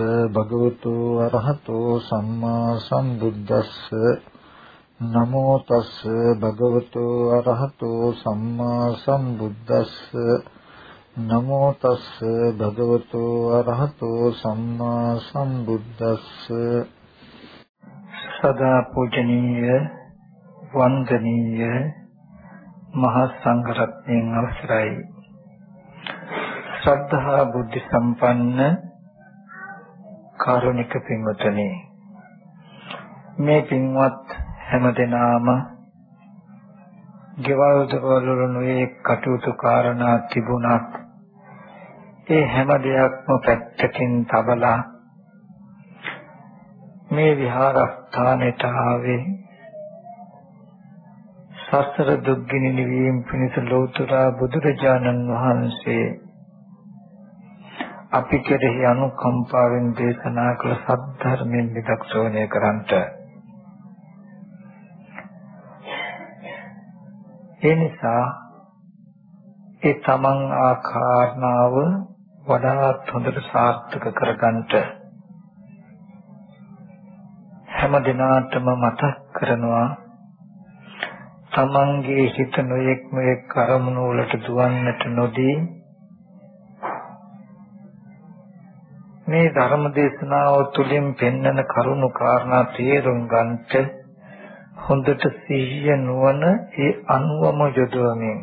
නමෝ තස්ස භගවතු අරහතෝ සම්මා සම්බුද්දස්ස. නමෝ තස්ස භගවතු අරහතෝ සම්මා සම්බුද්දස්ස. නමෝ තස්ස භගවතු අරහතෝ සම්මා සම්බුද්දස්ස. සදා පූජනීය වන්දනීය මහා සංඝරත්නයන් අවසරයි. ශ්‍රද්ධා බුද්ධ සම්පන්න කාරුණික පින්වතුනි මේ පින්වත් හැමදෙනාම ගෙවල් දොරවල් නොයේ කටයුතු කාරණා තිබුණත් ඒ හැම දෙයක්ම පැත්තකින් තබලා මේ විහාරස්ථානයට ආවේ. සසර දුක්ගිනි නිවීම පිණිස ලෝතර බුදුරජාණන් වහන්සේ අපි කෙරෙහි අනුකම්පාවෙන් දේශනා කළ සද්ධර්මයෙන් විදක්ෂෝණය කරන්ට. ඒ නිසා ඒ තමන් ආකාරණාව වඩාත් හොඳට සාර්ථක කරගන්නට හැම දිනාටම මතක් කරනවා තමන්ගේ හිත නොයෙක් නොයෙක් කරමුණු වලට දුවන්නට නොදී මේ ධර්ම දේශනාව තුළින් පෙන්වන කරුණු කාරණා තේරුම් ගන්නට හොඳට සිහිය නුවණ ඒ අනුවම යොදවමින්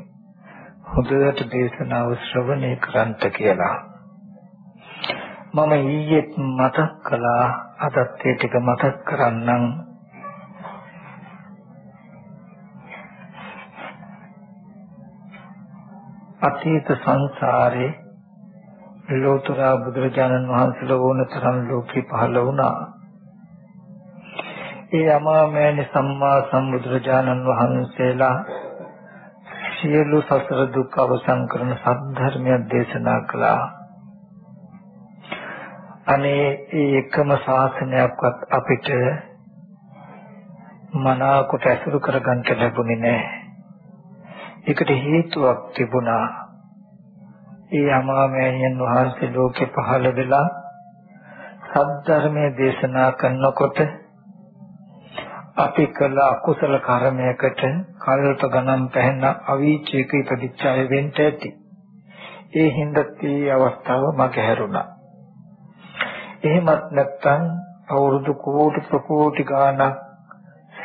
හොඳට දේශනාව ශ්‍රවණය කරන්ට කියලා. මම ඊයේ මතක් කළා අදත් ඒ ටික මතක් කරන්නම්. අතීත සංසාරේ ලෝතර බුදුරජාණන් වහන්සේලා වුණ තරම් ලෝකේ පහළ වුණා. ඒ අමාමෑණි සම්මා සම්බුදුරජාණන් වහන්සේලා සියලු සසර දුක් අවසන් කරන සත්‍ය දේශනා කළා. අනේ ඒ එකම ශාසනයක්වත් අපිට මනාකොට ඇසුරු කරගන්න ලැබුණේ නැහැ. ඒකට හේතුවක් තිබුණා. ඒ අමාමෑණියන් වහන්සේ ලෝකේ පහළ වෙලා සද්ධර්මයේ දේශනා කරනකොට අපි කළ අකුසල කර්මයකට කල්ප ගණන් පැහැෙන අවීචයක ඉපදිච්ච අය වෙන්න ඇති. ඒ හින්දා ඒ අවස්ථාව මගේ හැරුණා. එහෙමත් නැත්නම් අවුරුදු කෝටි ප්‍රකෝටි ගාණක්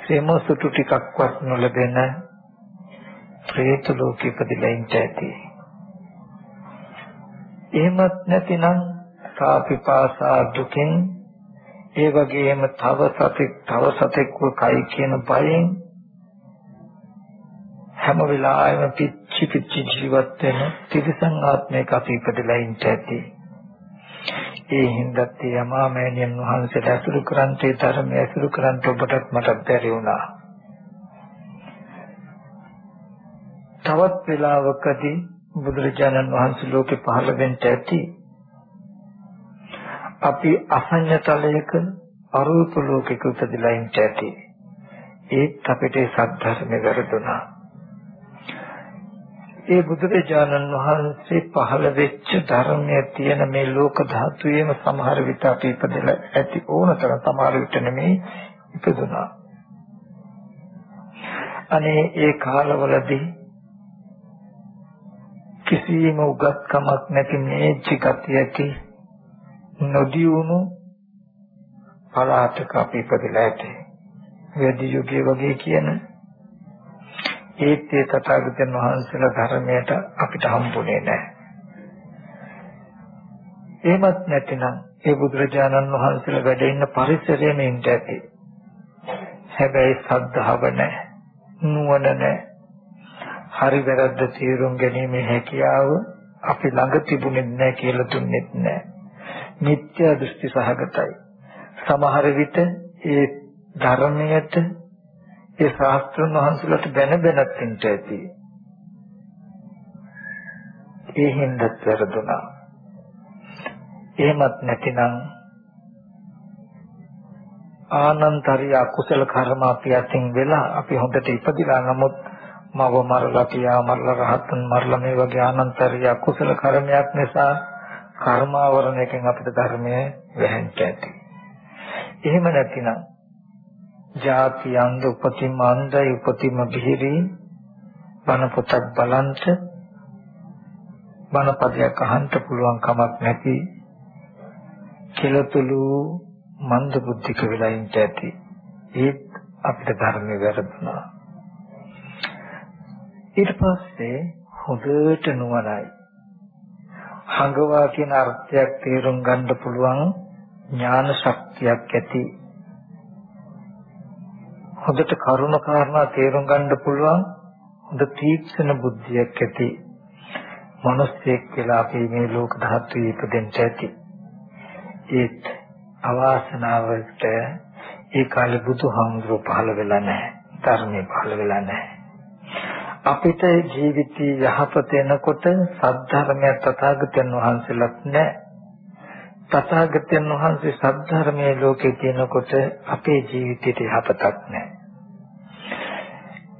සෙම සුටු ටිකක්වත් නොලැබෙන ප්‍රේත ලෝකෙ ඉපදිලා ඉන්න ඇති. එහෙමත් නැතිනම් සාපිපාසා දුකෙන් ඒ වගේම තව සතෙක් තව සතෙක්ව කයි කියන බයෙන් හැම වෙලාවෙම පිච්චි පිච්චි ජීවත් වෙන තිරිසන් ආත්මයක අපි ඉපදලා ඉන්න ඇති. ඒ හින්දාත් යමාමෑණියන් වහන්සේට අසුරු කරන්ටේ ධර්මය අසුරු කරන්ට ඔබටත් මටත් බැරි වුණා. තවත් වෙලාවකදී බුදුරජාණන් වහන්සේ ලෝකේ පහළ වෙන්න ඇති අපි අසඤ්ඤතලයක අරූප ලෝකයක උපදලා ඉන්න ඇති. ඒත් අපිට සද්ධර්මය වැරදුනා. ඒ බුදුරජාණන් වහන්සේ පහළ වෙච්ච ධර්මයේ තියෙන මේ ලෝක ධාතුයේම සමහර විට අපි ඉපදලා ඇති ඕනතරම් සමහර විට නෙමෙයි ඉපදුනා. අනේ ඒ කාලවලදී කිසිම උගත්කමක් නැති මේච්ච ගතිය ඇති නොදියුණු පලාතක අපි ඉපදලා ඇති. වැඩි යුගයේ වගේ කියන ඒත් ඒ තථාගතයන් වහන්සේලා ධර්මයට අපිට හම්බුනේ නැහැ. එහෙමත් නැතිනම් ඒ බුදුරජාණන් වහන්සේලා වැඩ ඉන්න පරිසරයේම ඉන්න ඇති. හැබැයි සද්ධාව නැහැ. නුවණ නැහැ. හරි වැරද්ද තීරුම් ගැනීමේ හැකියාව අපි ළඟ තිබුණේ නැහැ කියලා දුන්නෙත් නැහැ. මිත්‍යා දෘෂ්ටි සහගතයි. සමහර විට ඒ ධර්මයට ඒ ශාස්ත්‍රඥ වහන්සේලාට දැන දැනත් ඉන්න ඇති. ඒ හින්දාත් වැරදුනා. එහෙමත් නැතිනම් ආනන්තරිය අකුසල කර්ම අපි අතින් වෙලා අපි හොඳට ඉපදිලා නමුත් මව මරලා පියා මරලා රහතන් මරලා මේ වගේ අනන්තරිය කුසල කර්මයක් නිසා කර්මාවරණයකින් අපිට ධර්මය වැහෙන්න ඇති. එහෙම නැතිනම් ජාති අන්ධ උපතිම අන්ධයි උපතිම බිහිරි බණ පොතක් බලන්ට බණ පදයක් අහන්න පුළුවන් කමක් නැති කෙලතුළු මන්ද බුද්ධික වෙලා ඉන්න ඇති. ඒත් අපිට ධර්මයේ වැරදුනා. ඊට පස්සේ හොඳට නුවණයි. හංගවා කියන අර්ථයක් තේරුම් ගන්න පුළුවන් ඥාන ශක්තියක් ඇති. හොඳට කරුණ කාරණා තේරුම් ගන්න පුළුවන් හොඳ තීක්ෂණ බුද්ධියක් ඇති. මිනිස්සෙක් කියලා අපි මේ ලෝක ධාතුවේ ඉපදෙන්න ඇති. ඒත් අවාසනාවට ඒ කාලේ බුදුහාමුදුරුවෝ පහළ වෙලා නැහැ. ධර්මයේ පහළ වෙලා නැහැ. අපිට ජීවිතයේ යහපත එනකොට සද්ධර්මයක් තථාගතයන් වහන්සේලාත් නැහැ. තථාගතයන් වහන්සේ සද්ධර්මයේ ලෝකේ තියෙනකොට අපේ ජීවිතයට යහපතක් නැහැ.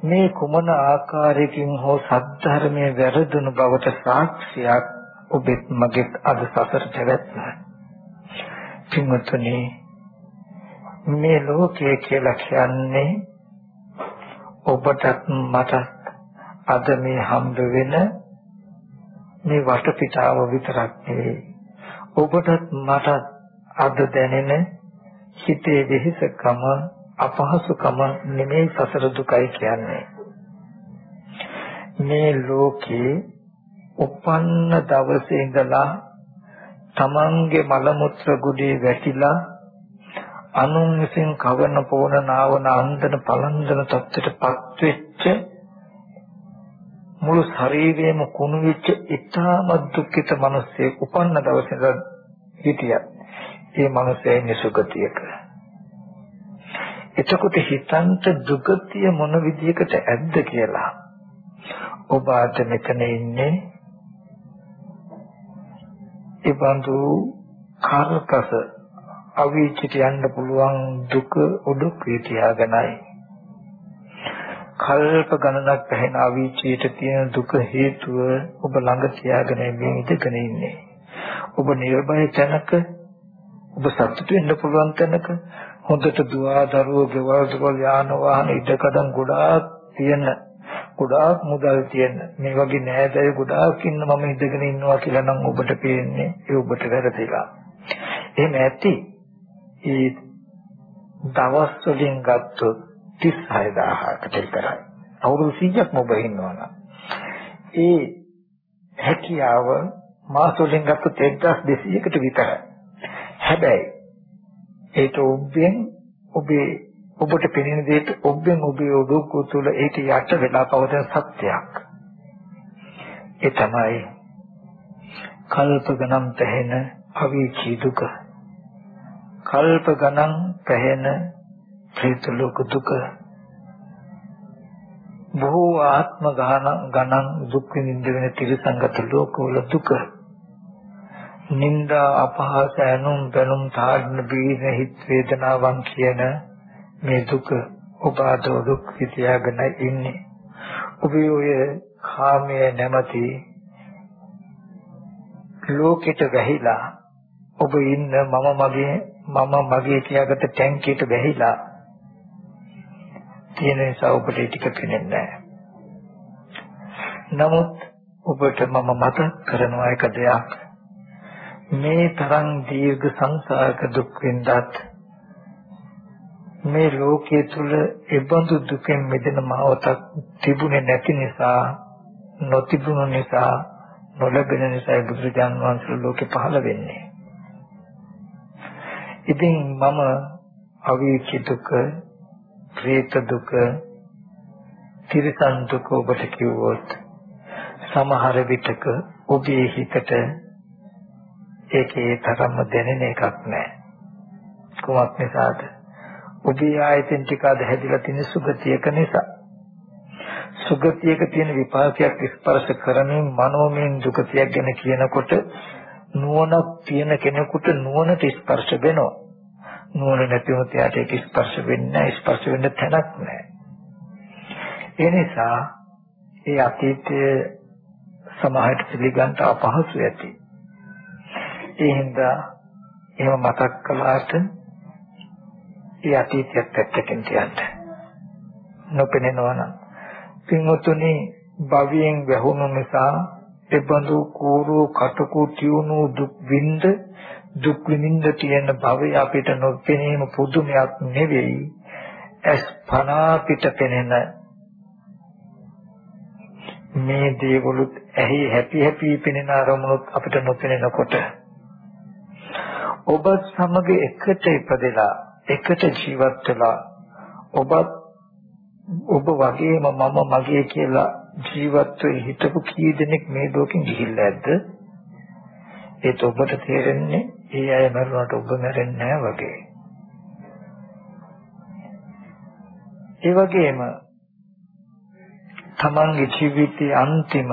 මේ කුමන ආකාරයකින් හෝ සද්ධර්මයේ වැරදුණු බවට සාක්ෂියක් ඔබෙත් මගෙත් අද සසර පැවැත්ම. පින්වත්නි මේ ලෝකය කියලා කියන්නේ ඔබටත් මටත් අද මේ හම්බ වෙන මේ වටපිටාව විතරක් නෙවෙයි. ඔබටත් මටත් අද දැනෙන හිතේ වෙහෙසකම අපහසුකම නෙමෙයි සසර දුකයි කියන්නේ. මේ ලෝකේ උපන්න දවසේ ඉඳලා තමන්ගේ මල මුත්‍ර ගුඩේ වැටිලා අනුන් විසින් කවන පොවන නාවන අන්දන පලන්දන තත්ත්වයටපත් වෙච්ච මුළු ශරීරයම කුණු වෙච්ච ඉතාමත් දුක්ඛිත මිනිස්සෙක් උපන්න දවසේ හිටියා. ඒ මිනිස්යා ඉන්නේ සුගතියක. එතකොට හිතන්ට දුගතිය මොන විදියකට ඇද්ද කියලා. ඔබ අද මෙතන ඉන්නේ ඒ බඳු කාර්කස අවීචිත යන්න පුළුවන් දුක උඩු පිටියාගෙනයි කල්ප ගණනක් පැහැෙන අවීචයට තියෙන දුක හේතුව ඔබ ළඟ තියාගෙන මේ ඉඳගෙන ඉන්නේ. ඔබ නිර්භය තැනක ඔබ සතුට වෙන්න පුළුවන් තැනක හොඳට දුවා දරුවෝ ගෙවල් දොරවල් යාන වාහන ඉඩකඩම් ගොඩාක් තියෙන ගොඩාක් මුදල් තියෙන මේ වගේ නෑදෑය ගොඩාක් ඉන්න මම ඉඳගෙන ඉන්නවා කියලා නම් ඔබට පේන්නේ ඒ ඔබට වැරදිලා. එහෙම ඇති. ඒ දවස් වලින් ගත්තොත් 36000කට විතරයි. අවුරුදු 100ක්ම ඔබ ඉන්නවනම් ඒ හැකියාව මාස වලින් ගත්තොත් 1200කට විතරයි. හැබැයි ඒක ඔබෙන් ඔබේ ඔබට පෙනෙන දෙයට ඔබෙන් ඔබේ ඔඩොක්ක තුළ ඒක යට වෙලා පවතින සත්‍යයක්. ඒ තමයි කල්ප ගණන් පැහැෙන අවීචී දුක. කල්ප ගණන් පැහැෙන ප්‍රේත ලෝක දුක බොහෝ ආත්ම ගණන් දුක් විඳින තිරසංගත ලෝකවල දුක. නිന്ദා අපහාස ඇනුම් බැනුම් තාඩන බීන හිත් වේදනාවන් කියන මේ දුක ඔබ අද දුක් විඳයාගෙන ඉන්නේ. ඔබ ඔය කාමයේ නැමැති ලෝකෙට වැහිලා ඔබ ඉන්න මම මගේ මම මගේ කියාගත්ත ටැංකියට වැහිලා තියෙන නිසා ඔබට ඒ ටික පේන්නේ නැහැ. නමුත් ඔබට මම මතක් කරනවා එක දෙයක්. මේ තරම් දීර්ඝ සංසාරක දුක් විඳත් මේ ලෝකයේ තුල ඒබඳු දුකෙන් මිදෙන මාවතක් තිබුණේ නැති නිසා නොතිබුණු නිසා නොලැබෙන නිසා බුදුරජාන් වහන්සේ ලෝකේ පහළ වෙන්නේ. ඉතින් මම අවීචි දුක ප්‍රේත දුක, තිරිසන් දුක ඔබට කිව්වොත් සමහර විටක ඔබේ හිතට ඒකේ තරම්ම දැනෙන එකක් නැහැ. කොහොමත් නිසාද? ඔබේ ආයතෙන් ටික අද හැදිලා තියෙන සුගතියක නිසා. සුගතියක තියෙන විපාකයක් ස්පර්ශ කරමින් මනෝමයෙන් දුකතියක් ගැන කියනකොට නුවණක් තියෙන කෙනෙකුට නුවණට ස්පර්ශ වෙනවා. නුවණ නැති වුණොත් එයාට ඒක ස්පර්ශ වෙන්නේ නැහැ ස්පර්ශ වෙන්න තැනක් නැහැ. ඒ නිසා ඒ අතීතයේ සමාහයට පිළිගන්න අපහසු ඇති. ඒ හින්දා එහෙම මතක් කළාට ඒ අතීතයක් පැත්තකින් තියන්න. නොපෙනෙනවා නම් පින්වතුනි භවයෙන් වැහුණු නිසා එබඳු කෝරු කටකු තියුණු දුක් විඳ දුක් විඳින්න තියෙන භවය අපිට නොපෙනීම පුදුමයක් නෙවෙයි. ඇස් පනා පිට පෙනෙන මේ දේවලුත් ඇහි හැපි හැපි පෙනෙන අරමුණුත් අපිට නොපෙනෙනකොට. ඔබ සමග එකට ඉපදෙලා එකට ජීවත් වෙලා ඔබත් ඔබ වගේම මම මගේ කියලා ජීවත් වෙ හිටපු කී දෙනෙක් මේ ලෝකෙන් ගිහිල්ලා ඇද්ද? ඒත් ඔබට තේරෙන්නේ ඒ අය මරුණාට ඔබ මැරෙන්නේ නැහැ වගේ. ඒ වගේම තමන්ගේ ජීවිතයේ අන්තිම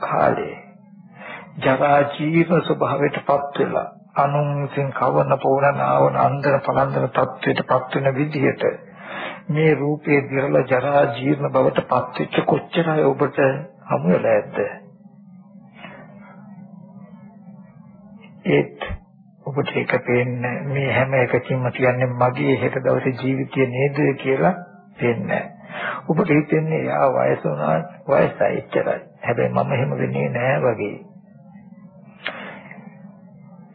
කාලේ ජරා ජීවන ස්වභාවයටපත් වෙලා අනුන් විසින් කවන පෝරන ආවන අන්දර පලන්දර තත්වයටපත් වෙන විදිහට මේ රූපේ දිරල ජරා ජීර්ණ බවටපත් වෙච්ච කොච්චරයි ඔබට හමු වෙලා ඇද්ද? ඒත් ඔබට ඒක පේන්නේ මේ හැම එකකින්ම කියන්නේ මගේ හෙට දවසේ ජීවිතය නේද කියලා පේන්නේ ඔබට හිතෙන්නේ යා වයස වුණා වයසයි එච්චරයි. හැබැයි මම එහෙම වෙන්නේ නෑ වගේ.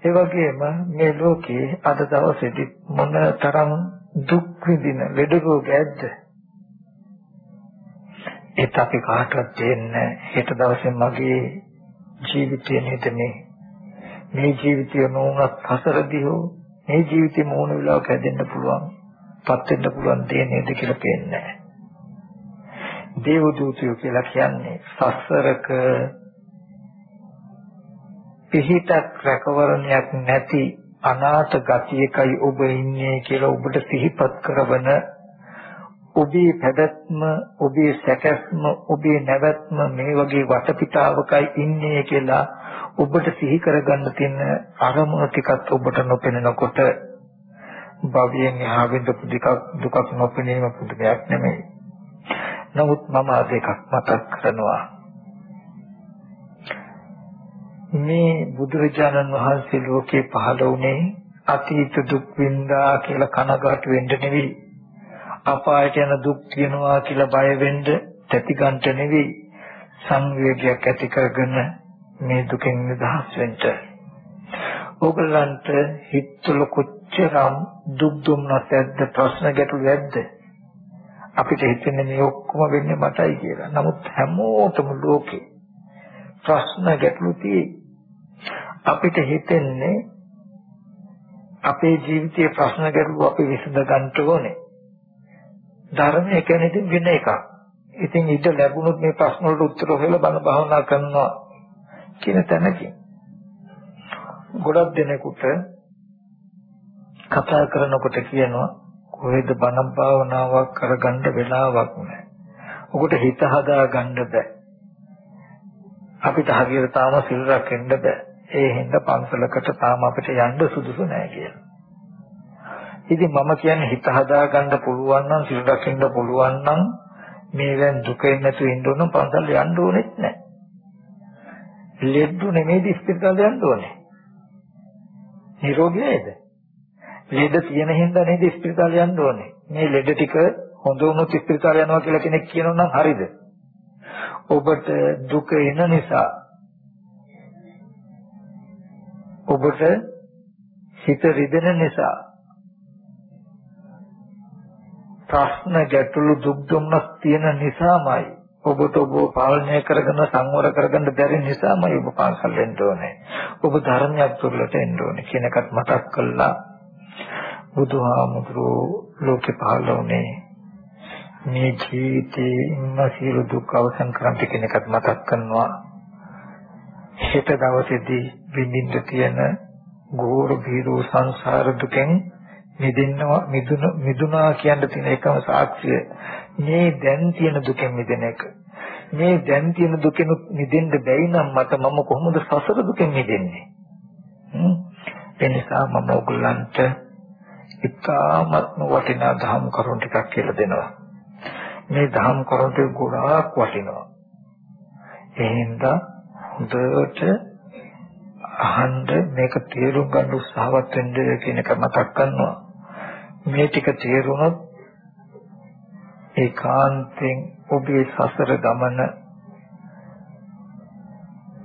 ඒ වගේම මේ ලෝකේ අද දවසේදී මොන තරම් දුක් විඳින ලෙඩ රෝග ඇද්ද? ඒත් අපි කාටවත් දෙන්නේ හෙට දවසේ මගේ ජීවිතය නේද මේ මේ ජීවිතය නොවුනත් හසරදී හෝ මේ ජීවිතේ මොන වෙලාවක හැදෙන්න පුළුවන් පත් වෙන්න පුළුවන් දේ නේද කියලා පේන්නේ නැහැ. දේවදූතයෝ කියලා කියන්නේ සසරක පිහිටක් රැකවරණයක් නැති අනාථ ගතියකයි ඔබ ඉන්නේ කියලා ඔබට සිහිපත් කරවන ඔබේ පැවැත්ම ඔබේ සැකස්ම ඔබේ නැවැත්ම මේ වගේ වටපිටාවකයි ඉන්නේ කියලා ඔබට සිහි කරගන්න තියෙන අරමුණ ටිකත් ඔබට නොපෙනෙනකොට භවයෙන් එහා විඳපු දුකක් නොපෙනීම පුදුමයක් නෙමෙයි නමුත් මම අද එකක් මතක් කරනවා. මේ බුදුරජාණන් වහන්සේ ලෝකේ පහළ වුණේ අතීත දුක් විඳා කියලා කනගාටු වෙන්න නෙවෙයි. අපායට යන දුක් තියෙනවා කියලා බය වෙන්න තැතිගන්ට නෙවෙයි. සංවේගයක් ඇති කරගෙන මේ දුකෙන් නිදහස් වෙන්න. ඕගලන්ට හිතවල කොච්චරම් දුක් දුම්නස් ඇද්ද ප්‍රශ්න ගැටලු ඇද්ද අපිට හිතෙන්නේ මේ ඔක්කොම වෙන්නේ මටයි කියලා. නමුත් හැමෝටම ලෝකේ ප්‍රශ්න ගැටලු අපිට හිතෙන්නේ අපේ ජීවිතයේ ප්‍රශ්න ගැටලු අපි විසඳ ගන්න ඕනේ. ධර්මය කියන්නේ ඉතින් වෙන එකක්. ඉතින් ඊට ලැබුණොත් මේ ප්‍රශ්න වලට උත්තර හොයලා බණ භාවනා කරනවා කියන තැනකින් ගොඩක් දෙනෙකුට කතා කරනකොට කියනවා කොහෙද බණ භාවනාවක් කරගන්න වෙලාවක් නැහැ. ඔකට හිත හදා ගන්න බෑ. අපිට හරියට තාම සිල් රැකෙන්න බෑ. ඒ හින්දා පන්සලකට තාම අපිට යන්න සුදුසු නැහැ කියලා. ඉතින් මම කියන්නේ හිත හදා ගන්න පුළුවන් නම් සිල් රැකෙන්න පුළුවන් නම් මේවෙන් දුකෙන් නැතුව ඉන්න ඕන පන්සල් යන්න ඕනෙත් නැහැ. ලෙඩු නෙමෙයි ඉස්පිරිතාලේ යන්න ඕනේ. නිරෝගී නේද? ලෙඩ තියෙන හින්දා නේද ස්පිරිතාලේ යන්න ඕනේ. මේ ලෙඩ ටික හොඳ වුණොත් ස්පිරිතාලේ යනවා කියලා කෙනෙක් කියනවා නම් හරිද? ඔබට දුක එන නිසා ඔබට හිත රිදෙන නිසා ප්‍රශ්න ගැටලු දුක් දුම්නස් තියෙන නිසාමයි ඔබට ඔබ පාලනය කරගෙන සංවර කරගන්න බැරි නිසාමයි ඔබ පාසල් වෙන්න ඕනේ. ඔබ ධර්මයක් තුරලට එන්න ඕනේ කියන එකත් මතක් කළා. බුදුහාමුදුරුවෝ ලෝකේ පහළ වුණේ මේ ජීවිතේ ඉන්න සියලු දුක් අවසන් කරන්න කියන එකත් මතක් කරනවා. හෙට දවසේදී විඳින්න තියෙන ගෝර බීරෝ සංසාර දුකෙන් මිදෙන්නවා මිදුන මිදුනා කියන තියෙන එකම සාක්ෂිය මේ දැන් තියෙන දුකෙන් මිදෙන එක. මේ දැන් තියෙන දුකෙන් මිදෙන්න බැයි නම් මට මම කොහොමද සසර දුකෙන් මිදෙන්නේ? ඒ නිසා මම ඔයගලන්ට ඉතාමත්ම වටිනා ධම් කරුණු ටිකක් කියලා දෙනවා. මේ ධම් කරුණු ටික ගොඩාක් වටිනවා. එහෙනම් හොඳට අහන්න මේක තේරුම් ගන්න උත්සාහවත් වෙන්න කියන එක මතක් කරනවා. මේ ටික තේරුනොත් ඒකාන්තයෙන් ඔබේ සසර ගමන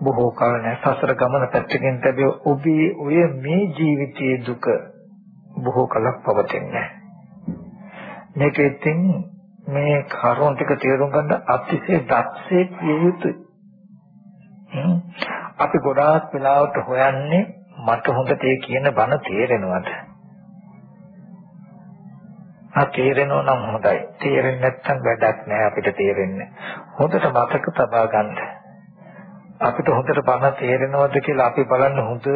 බොහෝ කල නැහැ සසර ගමන පැත්තකින් තැබෙ ඔබේ ඔය මේ ජීවිතයේ දුක බොහෝ කලක් පවතින්නේ මේක ඉතින් මේ කරුණ ටික තේරුම් ගන්න අතිශය දක්ෂේ විය යුතුයි. අපි ගොඩාක් වෙලාවට හොයන්නේ මට හොඳට ඒ කියන බණ තේරෙනවද? ආ තේරෙනව නම් හොඳයි. තේරෙන්නේ නැත්නම් වැඩක් නෑ අපිට තේරෙන්නේ. හොඳට මතක තබා ගන්න. අපිට හොඳට බණ තේරෙනවද කියලා අපි බලන්න හොඳ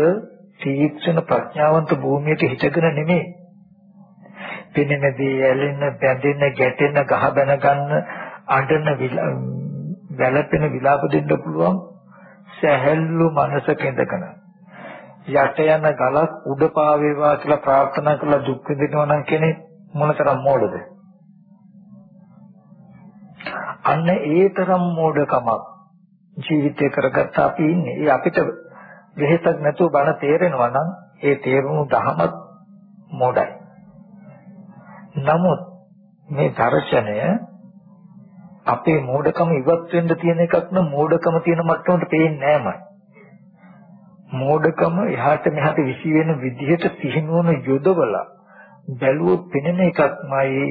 තීක්ෂණ ප්‍රඥාවන්ත භූමියට හිතගෙන නෙමෙයි. පිනෙනදී ඇලෙන, බැඳෙන, ගැටෙන, ගහ බැන ගන්න, අඬන, වැළපෙන විලාප දෙන්න පුළුවන් සැහැල්ලු මනසක ඉඳගෙන යට යන ගලක් උඩ පාවේවා කියලා ප්‍රාර්ථනා කරලා දුක් විඳිනවා නම් කෙනෙක් මොනතරම් මෝඩද? අන්න ඒ තරම් මෝඩකමක් ජීවිතේ කරගත්ත අපි ඉන්නේ. ඒ අපිට වෙහෙසක් නැතුව බණ තේරෙනවා නම් ඒ තේරුණු දහමත් මෝඩයි. නමුත් මේ දර්ශනය අපේ මෝඩකම ඉවත් වෙන්න තියෙන එකක් නම් මෝඩකම තියෙන මට්ටමට පේන්නේ නෑමයි. මෝඩකම එහාට මෙහාට විසි වෙන විදිහට සිහිනුවන යොදවලා බැලුවොත් පෙනෙන එකක්මයි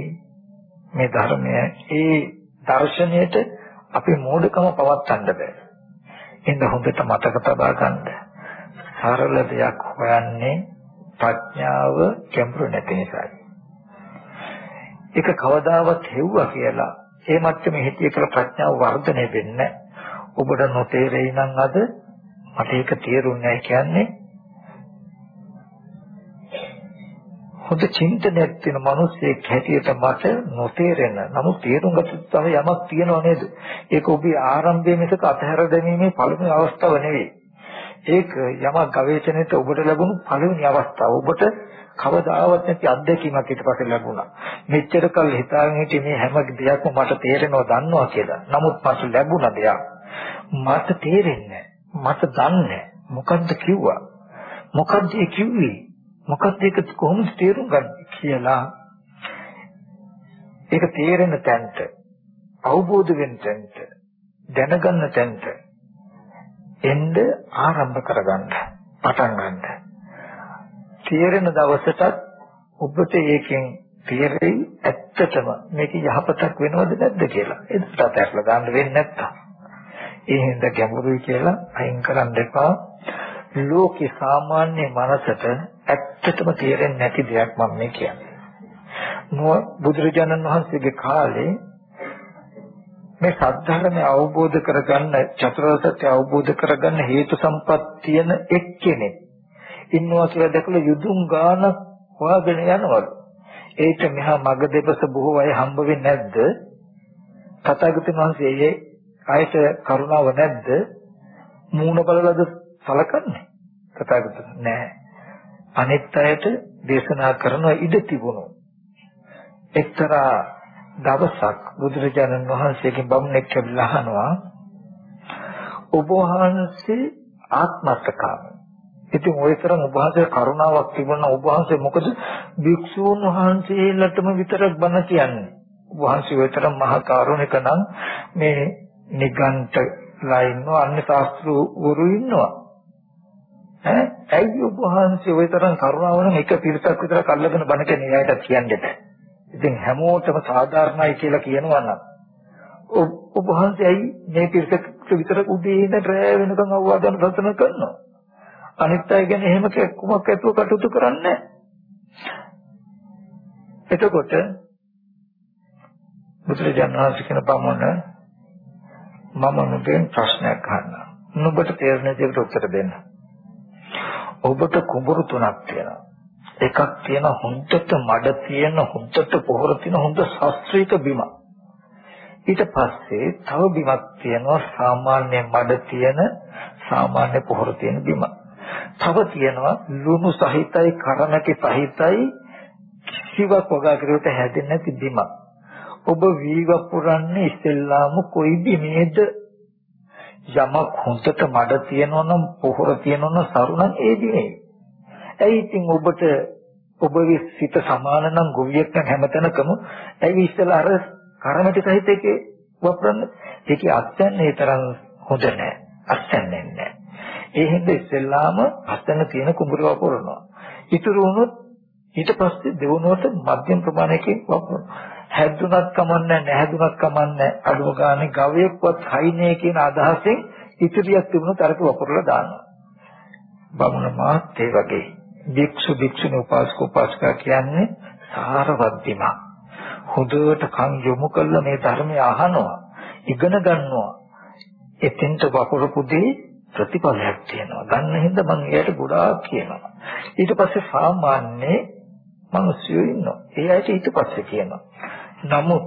මේ ධර්මය. ඒ දර්ශනයට අපේ මෝඩකම පවත්වන්න බෑ. එන්න හොඳට මතක තබා ගන්න. සරල දෙයක් හොයන්නේ ප්‍රඥාව ගැඹුරු නැති නිසායි. ඒක කවදාවත් හෙව්වා කියලා ඒ මට්ටමේ හිතිය කියලා ප්‍රඥාව වර්ධනය වෙන්නේ ඔබට නොතේරෙයි නම් අද මට ඒක තේරුන්නේ කියන්නේ හොඳ චින්තනයක් තියෙන මිනිස්සෙක් හැටියට මට නොතේරෙන නමුත් තේරුම් ගත තව යමක් තියෙනව නේද ඒක ඔබේ ආරම්භයේ මිසක අතහැර දැමීමේ පළවෙනි අවස්ථාව නෙවෙයි ඒක යමක් ගවේෂණයට ඔබට ලැබුණු පළවෙනි අවස්ථාව ඔබට කවදාවත් නැති අත්දැකීමක් ඊට පස්සේ ලැබුණා. මෙච්චර කල් හිතාගෙන හිටියේ මේ හැම දෙයක්ම මට තේරෙනවා දන්නවා කියලා. නමුත් මට ලැබුණ දෙයක් මට තේරෙන්නේ මට දන්නේ මොකද්ද කිව්වා? මොකද්ද ඒ කිව්වේ? මොකද්ද ඒක කොහොමද තේරුම් ගන්න කියලා ඒක තේරෙන තැනට අවබෝධ වෙන තැනට දැනගන්න තැනට එන්න ආරම්භ කරගන්න පටන් ගන්න. තේරෙන දවසටත් ඔබට ඒකෙන් තේරෙයි ඇත්තටම මේක යහපතක් වෙනවද නැද්ද කියලා. ඒකට අතහැරලා දාන්න වෙන්නේ නැත්තම්. ඒ හින්දා ගැඹුරුයි කියලා අයින් කරන්න එපා. ලෝකේ සාමාන්‍ය මනසට ඇත්තටම තේරෙන්නේ නැති දෙයක් මම මේ කියන්නේ. නෝ බුදුරජාණන් වහන්සේගේ කාලේ මේ සද්ධර්මය අවබෝධ කරගන්න චතුරාර්ය සත්‍ය අවබෝධ කරගන්න හේතු සම්පත් තියෙන එක්කෙනෙක් ඉන්නවා කියලා දැකලා යුදුම් ගානක් හොයාගෙන යනවලු. ඒක මෙහා මග දෙපස බොහෝ අය හම්බ වෙන්නේ නැද්ද? තථාගතයන් වහන්සේ ආයත කරුණාව නැද්ද? මූණ බලලද සලකන්නේ? තථාගතයන් නෑ. අනිත් අයට දේශනා කරන ඉඩ තිබුණු. එක්තරා දවසක් බුදුරජාණන් වහන්සේගෙන් බමුණෙක් කියලා අහනවා ඔබ වහන්සේ ආත්මස්තකාම ඉතින් ওই තරම් උභාසය කරුණාවක් තිබුණා උභාසය මොකද භික්ෂූන් වහන්සේලටම විතරක් බණ කියන්නේ. උභාසය ওই තරම් මහා කරුණික නම් මේ නිගන්ඨලා ඉන්නවා අන්‍ය ශාස්ත්‍රවරු ඉන්නවා. ඈ ඇයි උභාසය ওই තරම් කරුණාව නම් එක පිරිසක් විතරක් අල්ලගෙන බණ කියන එයාට කියන්නේ නැහැ. ඉතින් හැමෝටම සාධාරණයි කියලා කියනවා නම් ඔබ වහන්සේ ඇයි මේ පිරිසට විතරක් උදේ ඉඳන් රැ වෙනකන් අවවාදන රචන කරනවා? අනිත් අය ගැන එහෙම කුමක් ඇතුව කටයුතු කරන්නේ එතකොට බුදුරජාණන් වහන්සේ කියන පමණ මම නුඹෙන් ප්‍රශ්නයක් අහන්නම්. නුඹට තේරෙන විදිහට උත්තර දෙන්න. ඔබට කුඹුරු තුනක් තියෙනවා. එකක් තියෙන හොඳට මඩ තියෙන හොඳට පොහොර තියෙන හොඳ ශාස්ත්‍රීය බිමක්. ඊට පස්සේ තව බිමක් තියෙනවා සාමාන්‍ය මඩ තියෙන සාමාන්‍ය පොහොර තියෙන බිමක්. තව තියෙනවා ලුණු සහිතයි කරණකේ සහිතයි කිසිවක් වගාකරට හැදෙන්නේ නැති බිමක්. ඔබ වී වපුරන්නේ ඉස්සෙල්ලාම කොයි බිමේද යමක් හොඳට මඩ තියෙනවා නම් පොහොර තියෙනවා නම් සරුණන් ඒ දිනේ. ඇයි ඉතින් ඔබට ඔබගේ සිත සමාන නම් ගොවියෙක් නම් හැමතැනකම ඇයි ඉස්සලා අර කර්මටි සහිත එකේ වපරන්නේ? ඒකේ අත්යන්නේ තරම් හොඳ නැහැ. අත්යන්නේ නැහැ. ඒ හින්දා ඉස්සෙල්ලාම අත්යන තියෙන කුඹුර වපුරනවා. ඉතුරු වුණොත් ඊට පස්සේ දෙවනුවට මධ්‍යම ප්‍රමාණයකින් වපුරනවා. හැදුනත් කමන්නේ නැහැදුනත් කමන්නේ අඩුව ගානේ ගවයෙක්වත් හයිනේ කියන අදහසෙන් ඉතිරියක් තිබුණොත් අරක වපුරලා දානවා. බමුණ මාත් ඒ වගේ. භික්ෂු භික්ෂුණී උපාසක උපාසිකා කියන්නේ සාරවත්දිම. හොඳට කන් යොමු කළා මේ ධර්මය අහනවා, ඉගෙන ගන්නවා. එතෙන්ට වපුරපු දේ ප්‍රතිඵලයක් තියෙනවා. ගන්න හින්දා මම එයාට ගොඩාක් කියනවා. ඊට පස්සේ සාමාන්‍යයෙන් මිනිස්සු ඉන්නවා. ඒ අයට ඊට පස්සේ කියනවා. නමුත්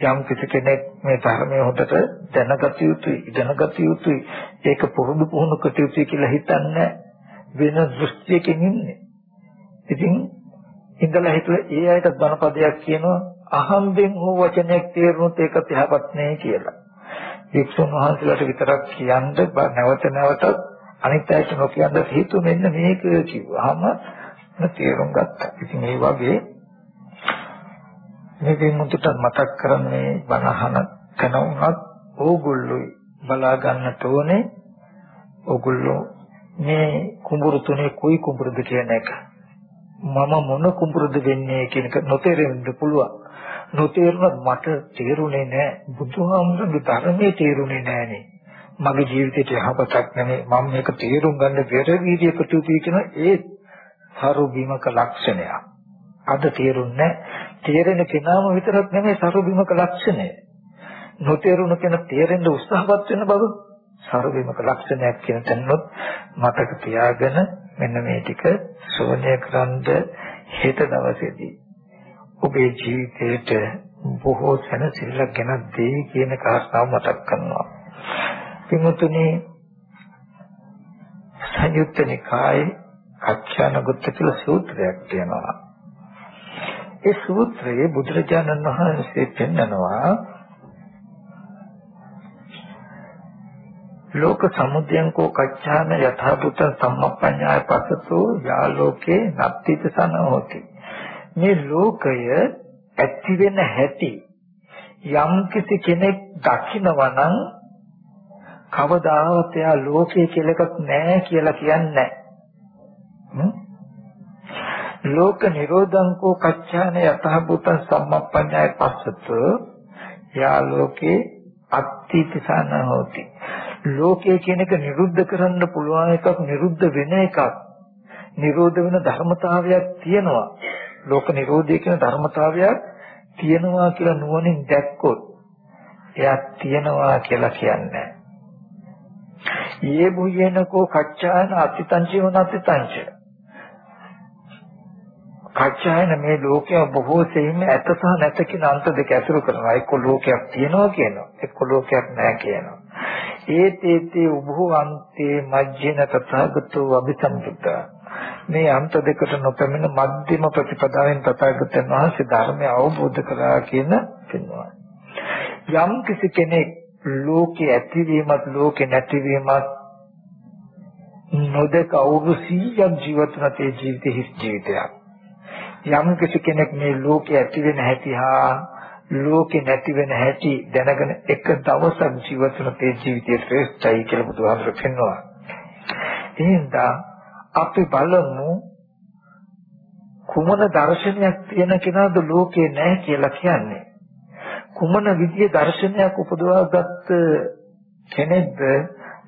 යම් කිසි කෙනෙක් මේ ධර්මය හොඳට දැනගත යුතුයි, දැනගත යුතුයි, ඒක පුරුදු පුහුණු කොට යුතුයි කියලා හිතන්නේ වෙන දෘෂ්ටියකින් ඉන්නේ. ඉතින් ඉඳලා හිතුවේ ඒ අයට ධනපදයක් කියනවා අහම්බෙන් හෝ වචනයක් තේරුනොත් ඒක තියාපත් නැහැ කියලා. වික්ෂුන් වහන්සේලාට විතරක් කියන්න නැවත නැවතත් අනිත් අයට නොකියන්න හේතුව මෙන්න මේක කිව්වහම තේරුම් ගත්තා. ඉතින් මේ වගේ මේ දෙමුතුට මතක් කරන්නේ බණහන කන උනත් ඕගොල්ලෝයි බලා ගන්නට ඕනේ. ඕගොල්ලෝ මේ කුඹුරු තුනේ කුයි කුඹුරුද කියන එක. මම මොන කුඹුරුද වෙන්නේ කියන එක නොතේරෙන්න පුළුවන්. නොතේරුණත් මට තේරුනේ නැහැ බුදුහාමුදුරගේ ධර්මයේ තේරුනේ නැහනේ මගේ ජීවිතේට යහපතක් නෙමෙයි මම මේක තේරුම් ගන්න බැර වීදියකට උපී කියන ඒ සරුබිමක ලක්ෂණයක්. අද තේරුන්නේ තේරෙන කෙනාම විතරක් නෙමෙයි සරුබිමක ලක්ෂණය. නොතේරුණු කෙනා තේරෙන්න උත්සාහවත් වෙන බව සරුබිමක ලක්ෂණයක් කියන තැනොත් මතක තියාගෙන මෙන්න මේ ටික ශ්‍රවණය කරන්ද හෙට දවසේදී ඔබේ ජීවිතේට බොහෝ සැනසෙල්ලක් ගෙන දෙයි කියන කාරණාව මතක් කරනවා. පින්වතුනි සංයුක්ත නිකායේ අච්චානගත කියලා සූත්‍රයක් තියෙනවා. ඒ සූත්‍රයේ බුදුරජාණන් වහන්සේ පෙන්නනවා ලෝක සමුදයං කෝ කච්ඡාන යථාභූත සම්මප්පඤ්ඤාය පසතෝ යාලෝකේ නත්තිතසන හොති මේ ලෝකය ඇති වෙන හැටි යම් කිසි කෙනෙක් දකිනවා නම් කවදාවත් එයා ලෝකයේ කියලා එකක් නැහැ කියලා කියන්නේ. නැහැ ලෝක නිරෝධං කෝ කච්චාන යතහ භූතං සම්මප්පඤ්ඤාය පස්සත. යා ලෝකේ අත්තිතිසන හෝති. ලෝකය කියන එක නිරුද්ධ කරන්න පුළුවන් එකක් නිරුද්ධ වෙන එකක්. නිරෝධ වෙන ධර්මතාවයක් තියෙනවා. ලෝක නිරෝධය කියන ධර්මතාවයක් තියෙනවා කියලා නුවණින් දැක්කොත් එයා තියෙනවා කියලා කියන්නේ. යේ බුයනකෝ කච්චාන අතිතංච වන අතිතංච කච්චායන මේ ලෝකය බොහෝ සෙයින්ම ඇත සහ නැත කියන අන්ත දෙක ඇසුරු කරනවා. එක්ක ලෝකයක් තියෙනවා කියනවා. එක්ක ලෝකයක් නැහැ කියනවා. ඒතේතේ උභෝ අන්තේ මජ්ජින තථාගතෝ අභිසම්පුත. මේ අන්ත දෙකට නොපැමිණ මධ්‍යම ප්‍රතිපදාවෙන් තථාගතයන් වහන්සේ ධර්මය අවබෝධ කරා කියන පෙන්වනවා. යම් කිසි කෙනෙක් ලෝකේ ඇතිවීමත් ලෝකේ නැතිවීමත් නොදක අවුරුදු 100ක් ජීවත් වන තේ ජීවිතේ හිස් ජීවිතයක්. යම් කිසි කෙනෙක් මේ ලෝකේ ඇති වෙන හැටි හා ලෝකේ නැති වෙන හැටි දැනගෙන එක දවසක් ජීවත් වෙන තේ ජීවිතයේ ශ්‍රේෂ්ඨයි කියලා බුදුහාමර පෙන්වනවා. එහෙනම් අපි බලමු කුමන දර්ශනයක් තියෙන කෙනාද ලෝකේ නැහැ කියලා කියන්නේ. කුමන විදිය දර්ශනයක් උපදවාගත් කෙනෙක්ද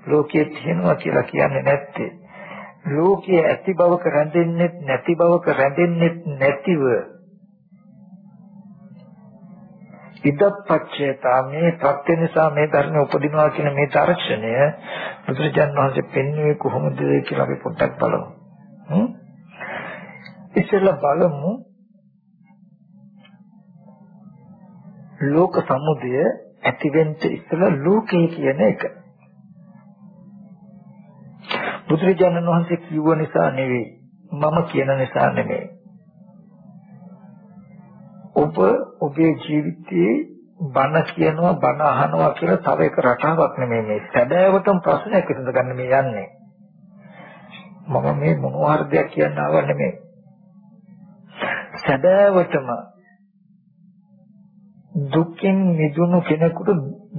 ලෝකයේ තියෙනවා කියලා කියන්නේ නැත්තේ. ලෝකයේ ඇති බවක රැඳෙන්නේ නැති බවක රැඳෙන්නේ නැතිව ඉදප්පච්චේතා මේ ප්‍රත්‍ය නිසා මේ ධර්ම උපදිනවා කියන මේ දර්ශනය බුදුරජාන් වහන්සේ පෙන්වුවේ කොහොමද කියලා අපි පොඩ්ඩක් බලමු. හ්ම්? ඉස්සෙල්ලා බලමු ලෝක සමුදය ඇතිවෙන්න ඉස්සෙල්ලා ලෝකය කියන එක. බුදුරජාණන් වහන්සේ කිව්ව නිසා නෙවෙයි මම කියන නිසා නෙමෙයි. ඔබ ඔබේ ජීවිතයේ බන කියනවා බන අහනවා කියලා තව එක රටාවක් නෙමෙයි මේ. සැබෑවටම ප්‍රශ්නයක් විසඳ ගන්න මේ යන්නේ. මම මේ මොනවා හරි දෙයක් කියන්න ආව නෙමෙයි. සැබෑවටම දුකින් මිදුණු කෙනෙකුට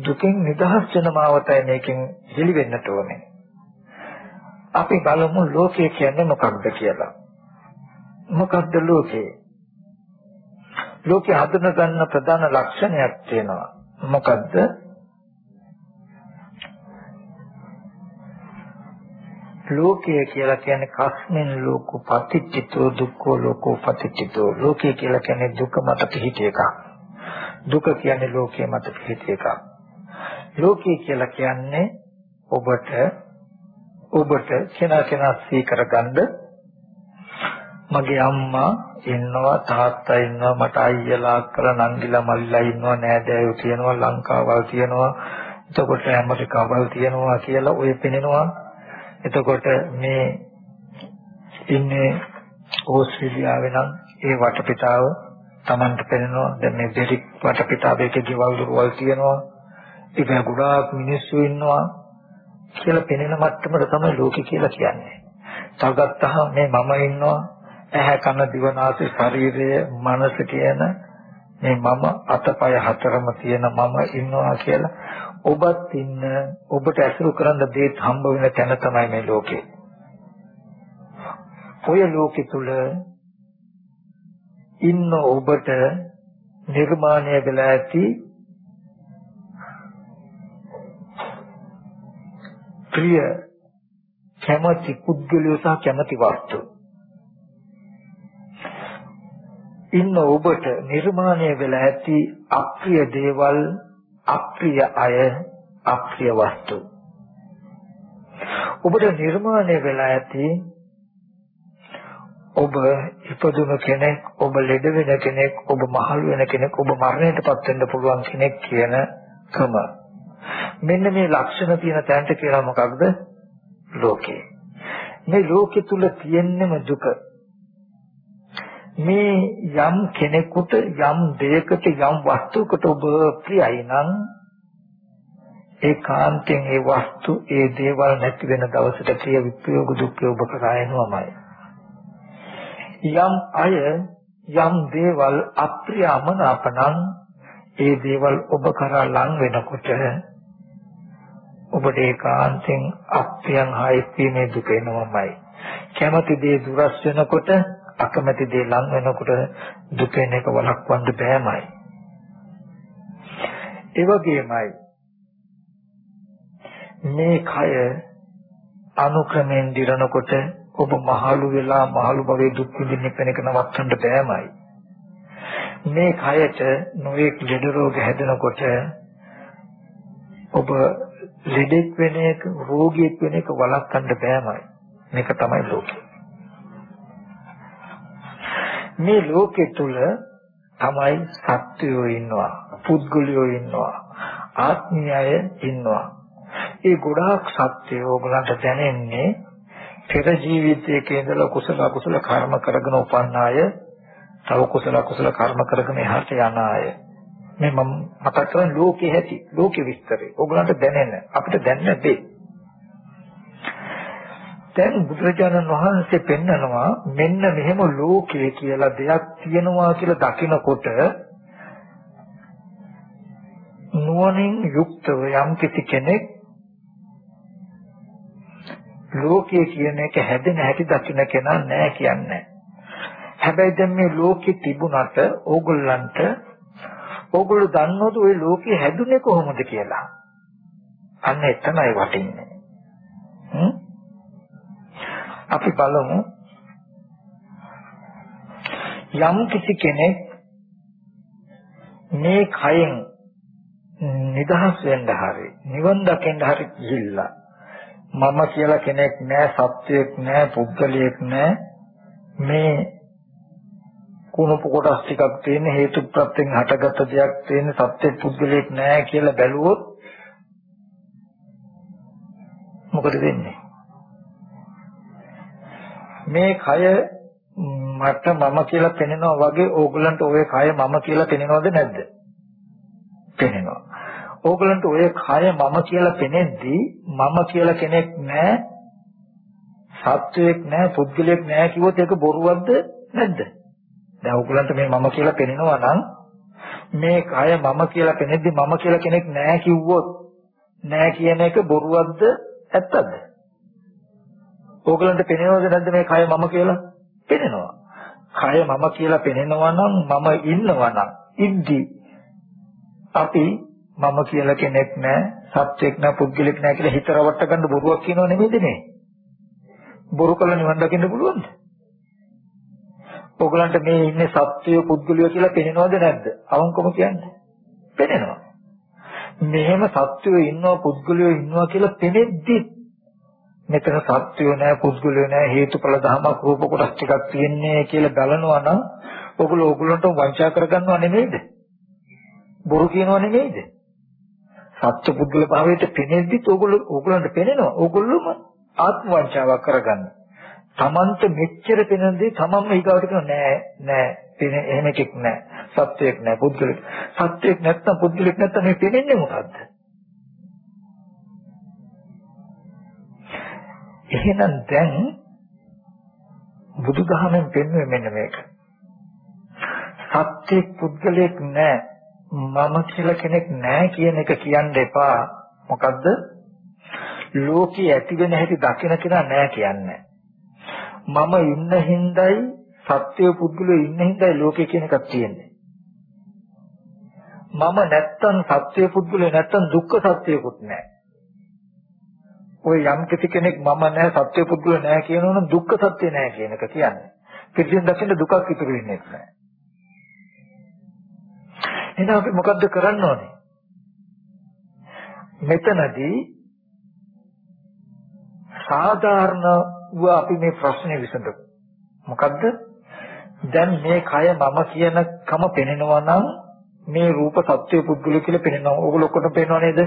දුකින් නිදහස් වෙන මාවතයි මේකෙන් හෙළි වෙන්නට ඕනේ. අපි බලමු ලෝකය කියන්නේ මොකක්ද කියලා මොකක්ද ලෝකේ ලෝකේ හඳුන ගන්න ප්‍රධාන ලක්ෂණයක් තියෙනවා. මොකද්ද? ලෝකය කියලා කියන්නේ කස්මින් ලෝකෝ පටිච්චිතෝ දුක්ඛෝ ලෝකෝ පටිච්චිතෝ ලෝකය කියලා කියන්නේ දුක මත පිහිටි එකක්. දුක කියන්නේ ලෝකයේ මත පිහිටි එකක්. ලෝකය කියලා කියන්නේ ඔබට ඔබට කෙනා කෙනා සී කරගන්න. මගේ අම්මා ඉන්නවා තාත්තා ඉන්නවා මට අයියලා අක්කලා නංගිලා මල්ලිලා ඉන්නවා නෑදෑයෝ තියෙනවා ලංකාවල් තියෙනවා. එතකොට ඇමරිකාවල් තියෙනවා කියලා ඔය පෙනෙනවා. එතකොට මේ ඉන්නේ ඕස්ට්‍රේලියාවේ නම් ඒ වටපිටාව Tamanට පෙනෙනවා. දැන් මේ දෙරික් වටපිටාවේ ගෙවල් දොරවල් තියෙනවා. ඒක ගොඩාක් මිනිස්සු ඉන්නවා. කියලා පෙනෙන මට්ටමට තමයි ලෝකෙ කියලා කියන්නේ. තව ගත්තාම මේ මම ඉන්නවා ඇහැ කන දිව නාසය ශරීරය මනස කියන මේ මම අතපය හතරම තියෙන මම ඉන්නවා කියලා ඔබත් ඉන්න ඔබට ඇසුරු කරන්න දේ හම්බ වෙන තැන තමයි මේ ලෝකේ. ඔය ලෝකෙ තුල ඉන්න ඔබට නිර්මාණය වෙලා ඇති ප්‍රිය කැමැති පුද්ගලයෝ සහ කැමැති වස්තු. ඉන්න ඔබට නිර්මාණය වෙලා ඇති අප්‍රිය දේවල් අප්‍රිය අය අප්‍රිය වස්තු. ඔබට නිර්මාණය වෙලා ඇති ඔබ ඉපදුණු කෙනෙක් ඔබ ලෙඩ වෙන කෙනෙක් ඔබ මහලු වෙන කෙනෙක් ඔබ මරණයටපත් වෙන්න පුළුවන් කෙනෙක් කියන කම. මෙන්න මේ ලක්ෂණ තියෙන තැනට කියලා මොකක්ද? ලෝකේ මේ ලෝකෙ තුල තියෙන්නම දුක. මේ යම් කෙනෙකුට යම් දෙයකට යම් වස්තුවකට ඔබ ප්‍රියයි නම් ඒකාන්තයෙන් ඒ වස්තු ඒ දේවල් නැති වෙන දවසට ප්‍රිය විප්‍රයෝග දුක් ඔබ කරා එනවමයි. යම් අය යම් දේවල් අප්‍රියමනාපනම් ඒ දේවල් ඔබ කරා ලං වෙනකොට ඔබට ඒකාන්තයෙන් අප්‍රියං හයිපීමේ දුක එනවමයි කැමති දේ දුරස් වෙනකොට අකමැති දේ ලං වෙනකොට දුක එන එක වළක්වන්න බෑමයි. ඒ වගේමයි මේ කය අනුක්‍රමෙන් දිරනකොට ඔබ මහලු වෙලා මහලු භවයේ දුක් විඳින්න කෙන එක නවත්තන්න බෑමයි. මේ කයට නොයෙක් ලෙඩ රෝග හැදෙනකොට ඔබ ලෙඩෙක් වෙන එක රෝගියෙක් වෙන එක වළක්වන්න බෑමයි. මේක තමයි ලෝකය. මේ ලෝකෙ තුල තමයි සත්වයෝ ඉන්නවා පුද්ගලයෝ ඉන්නවා ආත්මීයය ඉන්නවා ඒ ගොඩාක් සත්‍යය ඕගලන්ට දැනෙන්නේ පෙර ජීවිතයක ඉඳලා කුසල අකුසල කර්ම කරගෙන උපන්න අය තව කුසල අකුසල කර්ම කරගෙන එහාට යන අය මේ මම මතක් කරන්නේ ලෝකේ ඇති ලෝකේ විස්තරේ ඕගලන්ට දැනෙන අපිට දැනෙන දේ දැන් බුදුරජාණන් වහන්සේ පෙන්නනවා මෙන්න මෙහෙම ලෝකය කියලා දෙයක් තියෙනවා කියලා දකිනකොට නුවණින් යුක්තව යම් කිසි කෙනෙක් ලෝකය කියන එක හැදෙන හැටි දකින්න කෙනා නෑ කියන්නේ. හැබැයි දැන් මේ ලෝකෙ තිබුණාට ඕගොල්ලන්ට ඕගොල්ලෝ දන්නවද ওই ලෝකෙ හැදුනේ කොහොමද කියලා? අන්න එතනයි වටින්නේ. හ්ම් අපි බලමු යම් කිසි කෙනෙක් මේ කයෙන් නිදහස් වෙන්න හරි නිවන් දකින්න හරි ගිහිල්ලා මම කියලා කෙනෙක් නෑ සත්‍යයක් නෑ පුද්ගලයෙක් නෑ මේ කුණප කොටස් ටිකක් තියෙන හේතු ප්‍රත්‍යයෙන් හටගත් දෙයක් තියෙන සත්‍ය පුද්ගලයෙක් නෑ කියලා බැලුවොත් මොකද වෙන්නේ මේ කය මට මම කියලා පෙනෙනවා වගේ ඕගලන්ට ওই කය මම කියලා පෙනෙනවද නැද්ද? පෙනෙනවා. ඕගලන්ට ඔය කය මම කියලා පෙනෙද්දී මම කියලා කෙනෙක් නැහැ. සත්වයක් නැහැ, පුද්ගලයෙක් නැහැ කිව්වොත් ඒක බොරුවක්ද නැද්ද? දැන් ඕගලන්ට මේ මම කියලා පෙනෙනවා නම් මේ කය මම කියලා පෙනෙද්දී මම කියලා කෙනෙක් නැහැ කිව්වොත් නැහැ කියන එක බොරුවක්ද ඇත්තද? ඕගලන්ට පෙනෙනවද නැද්ද මේ කය මම කියලා? පෙනෙනවා. කය මම කියලා පෙනෙනවා නම් මම ඉන්නවා නම් ඉද්දි අපි මම කියලා කෙනෙක් නැහැ සත්‍යෙක් නැහැ පුද්ගලෙක් නැහැ කියලා හිත රවට්ට ගන්න බොරුවක් කියනව නෙමෙයිද මේ බොරු කළ නිවන් දකින්න පුළුවන්ද ඔයගලන්ට මේ ඉන්නේ සත්‍යය පුද්ගලිය කියලා පෙනෙනවද නැද්ද? අවංකම කියන්නේ. පෙනෙනවා. මෙහෙම සත්‍යය ඉන්නවා පුද්ගලිය ඉන්නවා කියලා පෙනෙද්දි මෙතන සත්‍යය නෑ පුද්ගලිය නෑ හේතුඵල ධමයක් රූප කොටස් ටිකක් තියෙන්නේ කියලා බලනවා නම් ඔගොල්ලෝ ඔගොල්ලන්ට වංචා කරගන්නව නෙමෙයිද? බොරු කියනව නෙමෙයිද? සත්‍ය පුද්ගල භාවයට පෙනෙද්දිත් ඕගොල්ලෝ ඕගොල්ලන්ට පෙනෙනවා. ඕගොල්ලෝම ආත්ම වංචාවක් කරගන්න. Tamanta මෙච්චර පෙනෙන දේ තමන්ම ඊගාවට කියන නෑ නෑ පෙනෙ එහෙම එකක් නෑ. සත්‍යයක් නෑ පුද්ගලෙක්. සත්‍යයක් නැත්තම් පුද්ගලෙක් නැත්තම් මේ පෙනෙන්නේ මොකද්ද? එහෙනම් දැන් බුදුදහමෙන් පෙන්වෙන්නේ මෙන්න මේක. සත්‍ය පුද්ගලෙක් නෑ මම කියලා කෙනෙක් නැහැ කියන එක කියන්න එපා. මොකද්ද? ලෝකේ ඇති වෙන හැටි දකින කෙනා නැහැ කියන්නේ. මම ඉන්න හිඳයි සත්‍ය පුද්ගලයෝ ඉන්න හිඳයි ලෝකේ කියන එකක් තියෙන්නේ. මම නැත්තම් සත්‍ය පුද්ගලයෝ නැත්තම් දුක්ඛ සත්‍යයකුත් නැහැ. ඔය යම් කිසි කෙනෙක් මම නැහැ සත්‍ය පුද්ගලයෝ නැහැ කියනවනම් දුක්ඛ සත්‍ය නැහැ කියන එක කියන්නේ. පිටින් දකින්න දුකක් ඉතුරු වෙන්නේ නැහැ. එහෙනම් අපි මොකද්ද කරන්න ඕනේ? මෙතනදී සාධාරණව අපි මේ ප්‍රශ්නේ විසඳමු. මොකද්ද? දැන් මේ කය මම කියන කම පෙනෙනවා නම් මේ රූප සත්‍ය පුද්ගල කියලා පෙනෙනවා. ඕගොල්ලෝ ඔක්කොටම පේනව නේද?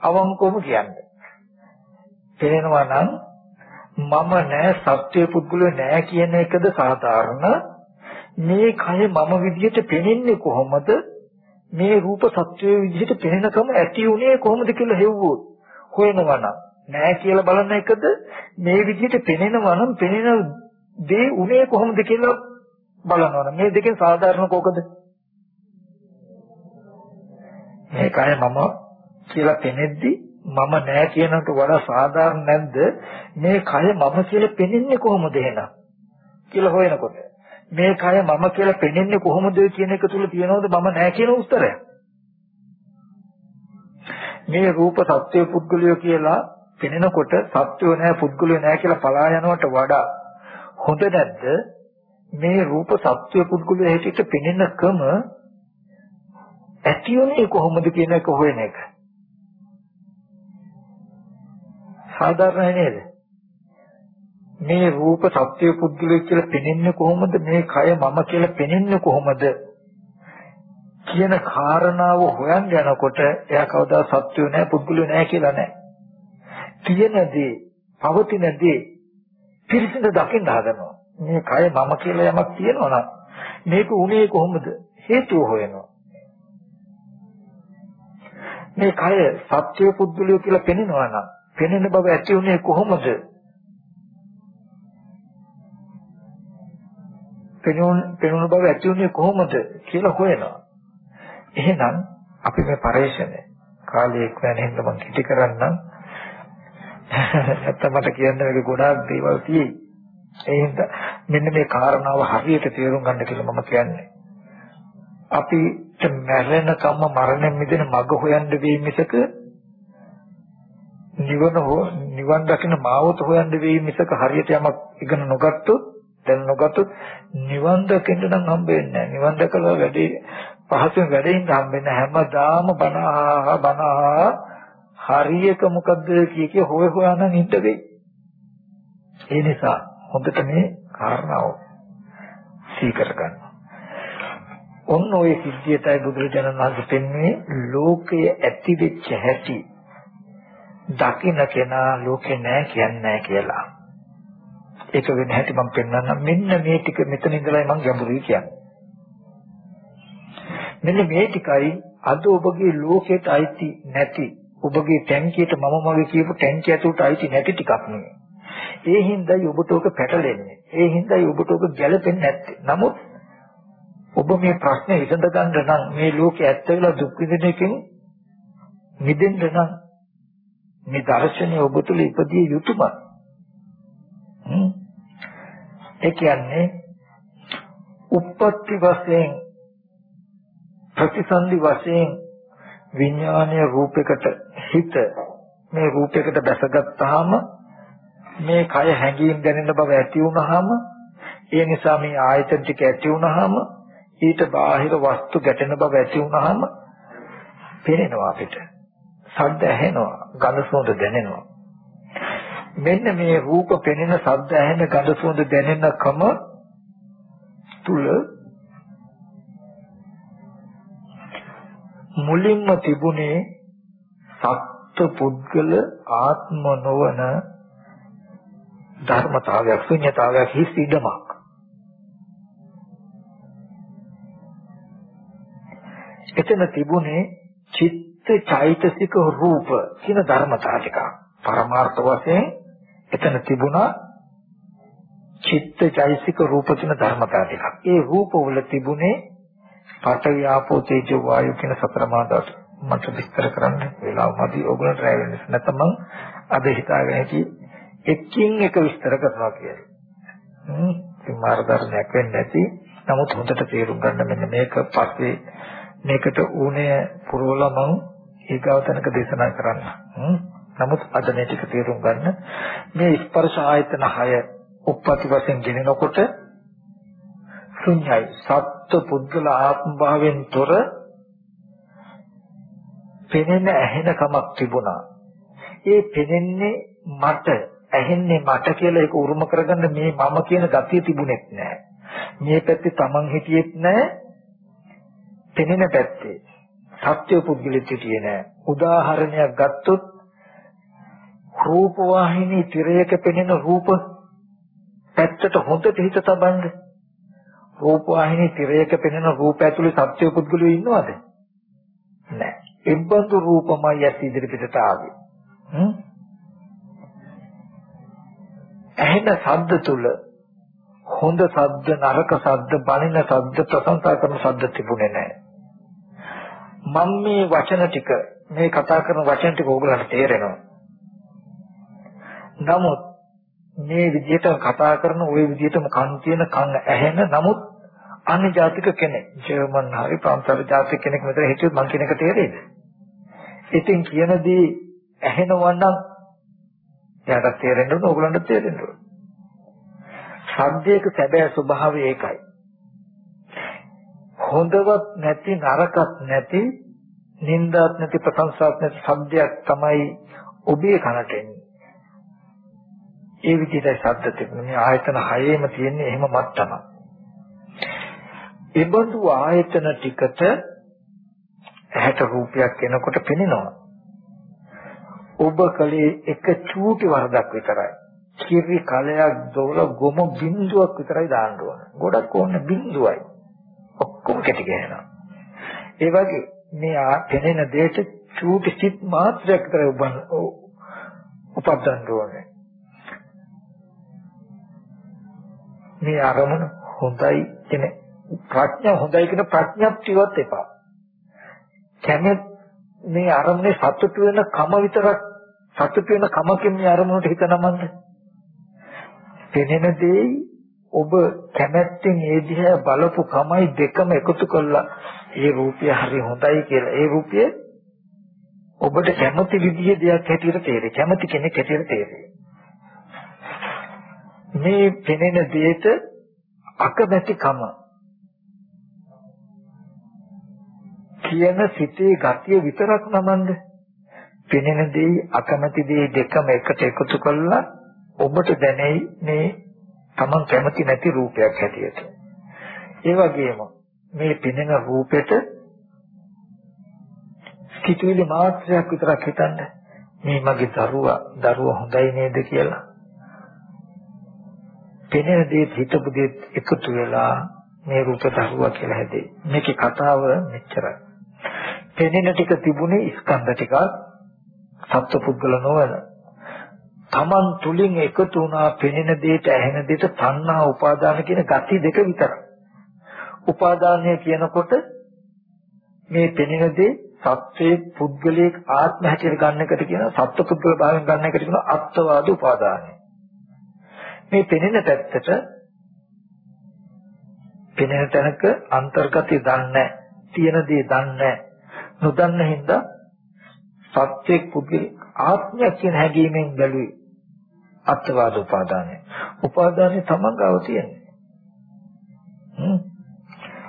අවංකවම කියන්නේ. පේනවා නම් මම නෑ සත්‍ය පුද්ගල නෑ කියන එකද සාධාරණ මේ කය මම විදිහට පෙනෙන්නේ කොහොමද? මේ රූප සත්වයේ විදිහට පෙනෙනකම ඇති උනේ කොහොමද කියලා හෙව්වොත් හොයනවා නම් නෑ කියලා බලන එකද මේ විදිහට පෙනෙනවා නම් පෙනෙන දේ උනේ කොහොමද කියලා බලනවා නම් මේ දෙකෙන් සාධාරණ කෝකද? මේ කය මම කියලා පෙනෙද්දි මම නෑ කියනකට වඩා සාධාරණ නැද්ද මේ කය මම කියලා පෙනෙන්නේ කොහොමද එහෙනම් කියලා හොයනකොට මේ කය මම කියලා පෙනෙන්නේ කොහොමද කියන එක තුල තියෙනවද මම නැහැ කියන උත්තරය. මේ රූප සත්‍ය පුද්ගලිය කියලා පෙනෙනකොට සත්‍යෝ නැහැ පුද්ගලිය නැහැ කියලා පලා යනවට වඩා හොඳ නැද්ද මේ රූප සත්‍ය පුද්ගලිය හැටියට පෙනෙනකම ඇතිවෙන්නේ කොහොමද කියන එක හොයන එක. සාධාරණ නේද? මේ රූප සත්‍ය පුද්ගලයෙක් කියලා පෙනෙන්නේ කොහොමද මේ කය මම කියලා පෙනෙන්නේ කොහොමද කියන කාරණාව හොයන් යනකොට එයා කවදා සත්‍යෝ නැහැ පුද්ගලයෝ නැහැ කියලා නැහැ. තියෙනදී පවතිනදී පිරිසිදු දකින්න හදනවා. මේ කය මම කියලා යමක් තියෙනවා නම් මේක උනේ කොහොමද හේතුව හොයනවා. මේ කය සත්‍ය පුද්ගලයෝ කියලා පෙනෙනවා නම් පෙනෙන බව ඇති උනේ කොහොමද පෙනුන පෙනුන බව ඇති උනේ කොහොමද කියලා හොයනවා. එහෙනම් අපි මේ පරේෂණය කාලයක් වෙන හින්දා මම කිටි කරන්නම්. නැත්නම් මට කියන්න මේක ගොඩාක් දේවල් තියෙයි. ඒ හින්දා මෙන්න මේ කාරණාව හරියට තේරුම් ගන්න කියලා මම කියන්නේ. අපිට මැරෙනකම්ම මරණයෙන් මිදෙන මඟ හොයන්න වෙයි මිසක නිවන හෝ නිවන් දකින්න මාවත හොයන්න වෙයි මිසක හරියට යමක් ඉගෙන නොගත්තොත් දැන් නොගත්තොත් නිවන් දකින්න නම් හම්බෙන්නේ නැහැ. නිවන් දැකලා වැඩි පහසුවෙන් වැඩින් හම්බෙන්නේ හැමදාම බනහා බනහා හරියක මොකද්ද කිය කිය හොය හොයා නම් ඉන්න වෙයි. ඒ නිසා හොඳට මේ කාරණාව සීකර ගන්න. ඔන්න ඔය සිද්ධියටයි බුදුරජාණන් වහන්සේ පෙන්වන්නේ ලෝකයේ ඇති වෙච්ච හැටි දකින්න කෙනා ලෝකේ නැහැ කියන්නේ කියලා. ඒක වෙන හැටි මම පෙන්වන්නම් මෙන්න මේ ටික මෙතන ඉඳලා මම ගැඹුරුයි කියන්නේ මෙන්න මේ ටිකයි අද ඔබගේ ලෝකයට අයිති නැති ඔබගේ ටැංකියට මම මගේ කියපු ටැංකිය ඇතුළට අයිති නැති ටිකක් නෙමෙයි. ඒ හින්දායි ඔබට ඔක පැටලෙන්නේ. ඒ හින්දායි ඔබට ඔක ගැලපෙන්නේ නැත්තේ. නමුත් ඔබ මේ ප්‍රශ්නේ විසඳ ගන්න නම් මේ ලෝකේ ඇත්ත වෙලා දුක් විඳින එකෙන් මිදෙන්න නම් මේ දර්ශනය ඔබ තුළ ඉපදිය යුතුමයි. ඒ කියන්නේ උප්පත්ති වශයෙන් ප්‍රතිසන්දි වශයෙන් විඥානීය රූපයකට හිත මේ රූපයකට බැසගත්තාම මේ කය හැඟීම් දැනෙන බව ඇති වුනහම ඒ නිසා මේ ආයතන ටික ඇති වුනහම ඊට බාහිර වස්තු ගැටෙන බව ඇති වුනහම පේනවා අපිට. ශබ්ද ඇහෙනවා ගඳ සුවඳ දැනෙනවා. මෙන්න මේ රූප පෙනෙන ශබ්ද ඇහෙන ගඳ සුවඳ දැනෙනකම තුල මුලින්ම තිබුණේ සත්ත්ව පුද්ගල ආත්ම නොවන ධර්මතාවයක් ශුන්‍යතාවයක් හිස් ඉඩමක්. එතන තිබුණේ චිත්ත චෛතසික රූප කියන ධර්මතාව ටික පරමාර්ථ වශයෙන් එතන තිබුණා චිත්ත චෛතසික රූප කියන ධර්මතාව ටික ඒ රූපවල තිබුණේ පඨවි ආපෝ තේජෝ වායු කියන සතර මහා ධාතු මට විස්තර කරන්න වෙලාව මදි. ඕගොල්ලන්ට රැ වෙන්න නැත්නම් මම අද හිතාගෙන හිටි එකින් එක විස්තර කරනවා කියලා. හ්ම්. ඉතින් මාර්ගදර්ශනයක් වෙන්නේ නැති. නමුත් හොඳට තේරුම් ගන්න මෙන්න මේක පස්සේ මේකට ඌනේ පුරවලා මම ඊගවතනක දේශනා කරන්න. හ්ම්. නමුත් අද මේ ටික තේරුම් ගන්න. මේ ස්පර්ශ ආයතන 6 උප්පති වශයෙන් ගෙනෙනකොට ශුන්‍යයි. සත්ත්ව පුද්ගල ආත්ම භාවයෙන් තොර පෙනෙන ඇහෙන කමක් තිබුණා. ඒ පෙනෙන්නේ මට ඇහෙන්නේ මට කියලා ඒක උරුම කරගන්න මේ මම කියන ගතිය තිබුණෙත් නැහැ. මේ පැත්තේ Taman හිටියෙත් නැහැ. පෙනෙන පැත්තේ සත්‍ය පුද්ගලෙත් හිටියේ නැහැ. උදාහරණයක් ගත්තොත් රූප වාහිනී තිරයක පෙනෙන රූප පැත්තට හොඳට හිත තබන්නේ රූප වාහිනී තිරයක පෙනෙන රූප ඇතුලේ සත්‍ය පුද්ගලයෝ ඉන්නවද? නැහැ. එබ්බඳු රූපමයි ඇස් ඉදිරිපිටට ආවේ. හ්ම්? ඇහෙන ශබ්ද තුල හොඳ ශබ්ද නරක ශබ්ද බණින ශබ්ද ප්‍රශංසා කරන ශබ්ද තිබුණේ නැහැ. මම මේ වචන ටික මේ කතා කරන වචන ටික ඕගලන්ට තේරෙනවා. නමුත් මේ විදිහට කතා කරන ওই විදිහටම කන් තියෙන කන් ඇහෙන නමුත් අන්‍ය ජාතික කෙනෙක් ජර්මන් හරි ප්‍රංශාර ජාතික කෙනෙක් මෙතන හිටියොත් මං කියන එක තේරෙයිද? ඉතින් කියන දේ ඇහෙනවා නම් එයාට තේරෙන්න ඕන ඕගලන්ට තේරෙන්න ඕන. ශබ්දයක සැබෑ ස්වභාවය ඒකයි. හොඳවත් නැති නරකත් නැති නින්දාත් නැති ප්‍රශංසාත් නැති ශබ්දයක් තමයි ඔබේ කනට එන්නේ. ඒ විදිහට ශබ්ද තිබුණේ මේ ආයතන හයේම තියෙන්නේ එහෙම මට්ටමක්. ඒ බඳු ආයතන ටිකට ඇහැට රූපයක් එනකොට පෙනෙනවා. ඔබ කලේ එක චූටි වරදක් විතරයි. කිරි කලයක් දොල ගොම බිඳුවක් විතරයි දාන්න ඕන. ගොඩක් ඕන බිඳුවයි. ඔක්කොම කැටි ගහනවා. ඒ වගේ මේ පෙනෙන දෙයට චූටි සිත් මාත්‍රයක් විතර උපන් උපදන්න ඕනේ. මේ අරමුණ හොඳයි කියන ප්‍රඥා හොඳයි කියන ප්‍රඥප්තියවත් එපා. කැමෙත් මේ අරමුණේ සතුට වෙන කම විතරක් සතුට වෙන කමකින් මේ අරමුණට හිත නමන්න. පෙනෙන දෙයි ඔබ කැමැත්තෙන් ඒ දිහා බලපු කමයි දෙකම එකතු කළා ඒ රූපය හරි හොඳයි කියලා. ඒ රූපය ඔබට කැමති විදිහේ දෙයක් හැටියට තේරෙයි. කැමති කෙනෙක් හැටියට තේරෙයි. මේ පෙනෙන දෙයට අකමැතිකම කියන සිතේ ගතිය විතරක් නමන්ද? පෙනෙන දේ අකමැති දේ දෙකම එකට එකතු කළා. ඔබට දැනෙයි මේ Taman කැමති නැති රූපයක් හැටියට. ඒ වගේම මේ පෙනෙන රූපෙට කිතුවිලි මාත්‍රයක් විතරක් හිතන්න. මේ මගේ දරුවා දරුවා හොඳයි නේද කියලා. පෙනෙන දේ හිතපු දේ එකතු වෙලා මේ රූප දරුවා කියලා හැදේ. මේකේ කතාව මෙච්චරයි. පෙනෙන ටික තිබුණේ ස්කන්ධ ටිකක් සත්පුද්ගල නොවන. Taman තුලින් එකතු වුණා පෙනෙන දෙයට ඇහෙන දෙයට තණ්හා උපාදාන කියන gati දෙක විතරයි. උපාදානය කියනකොට මේ පෙනෙන දේ සත්වයේ පුද්ගලික ආත්ම හැටියට ගන්න එකට කියන සත්පුද්ගල භාවයෙන් ගන්න එකට කියන අත්වාද උපාදානය. මේ පෙනෙන පැත්තට පෙනෙන තැනක අන්තර්ගතය දන්නේ තියෙන දේ දන්නේ නොදන්න හින්දා සත්‍යයක් පුද්ගලික ආත්මයක් කියන හැඟීමෙන් බැලුවේ අත්වාද උපාදානය. උපාදානය තමන් ගාව තියෙන්නේ.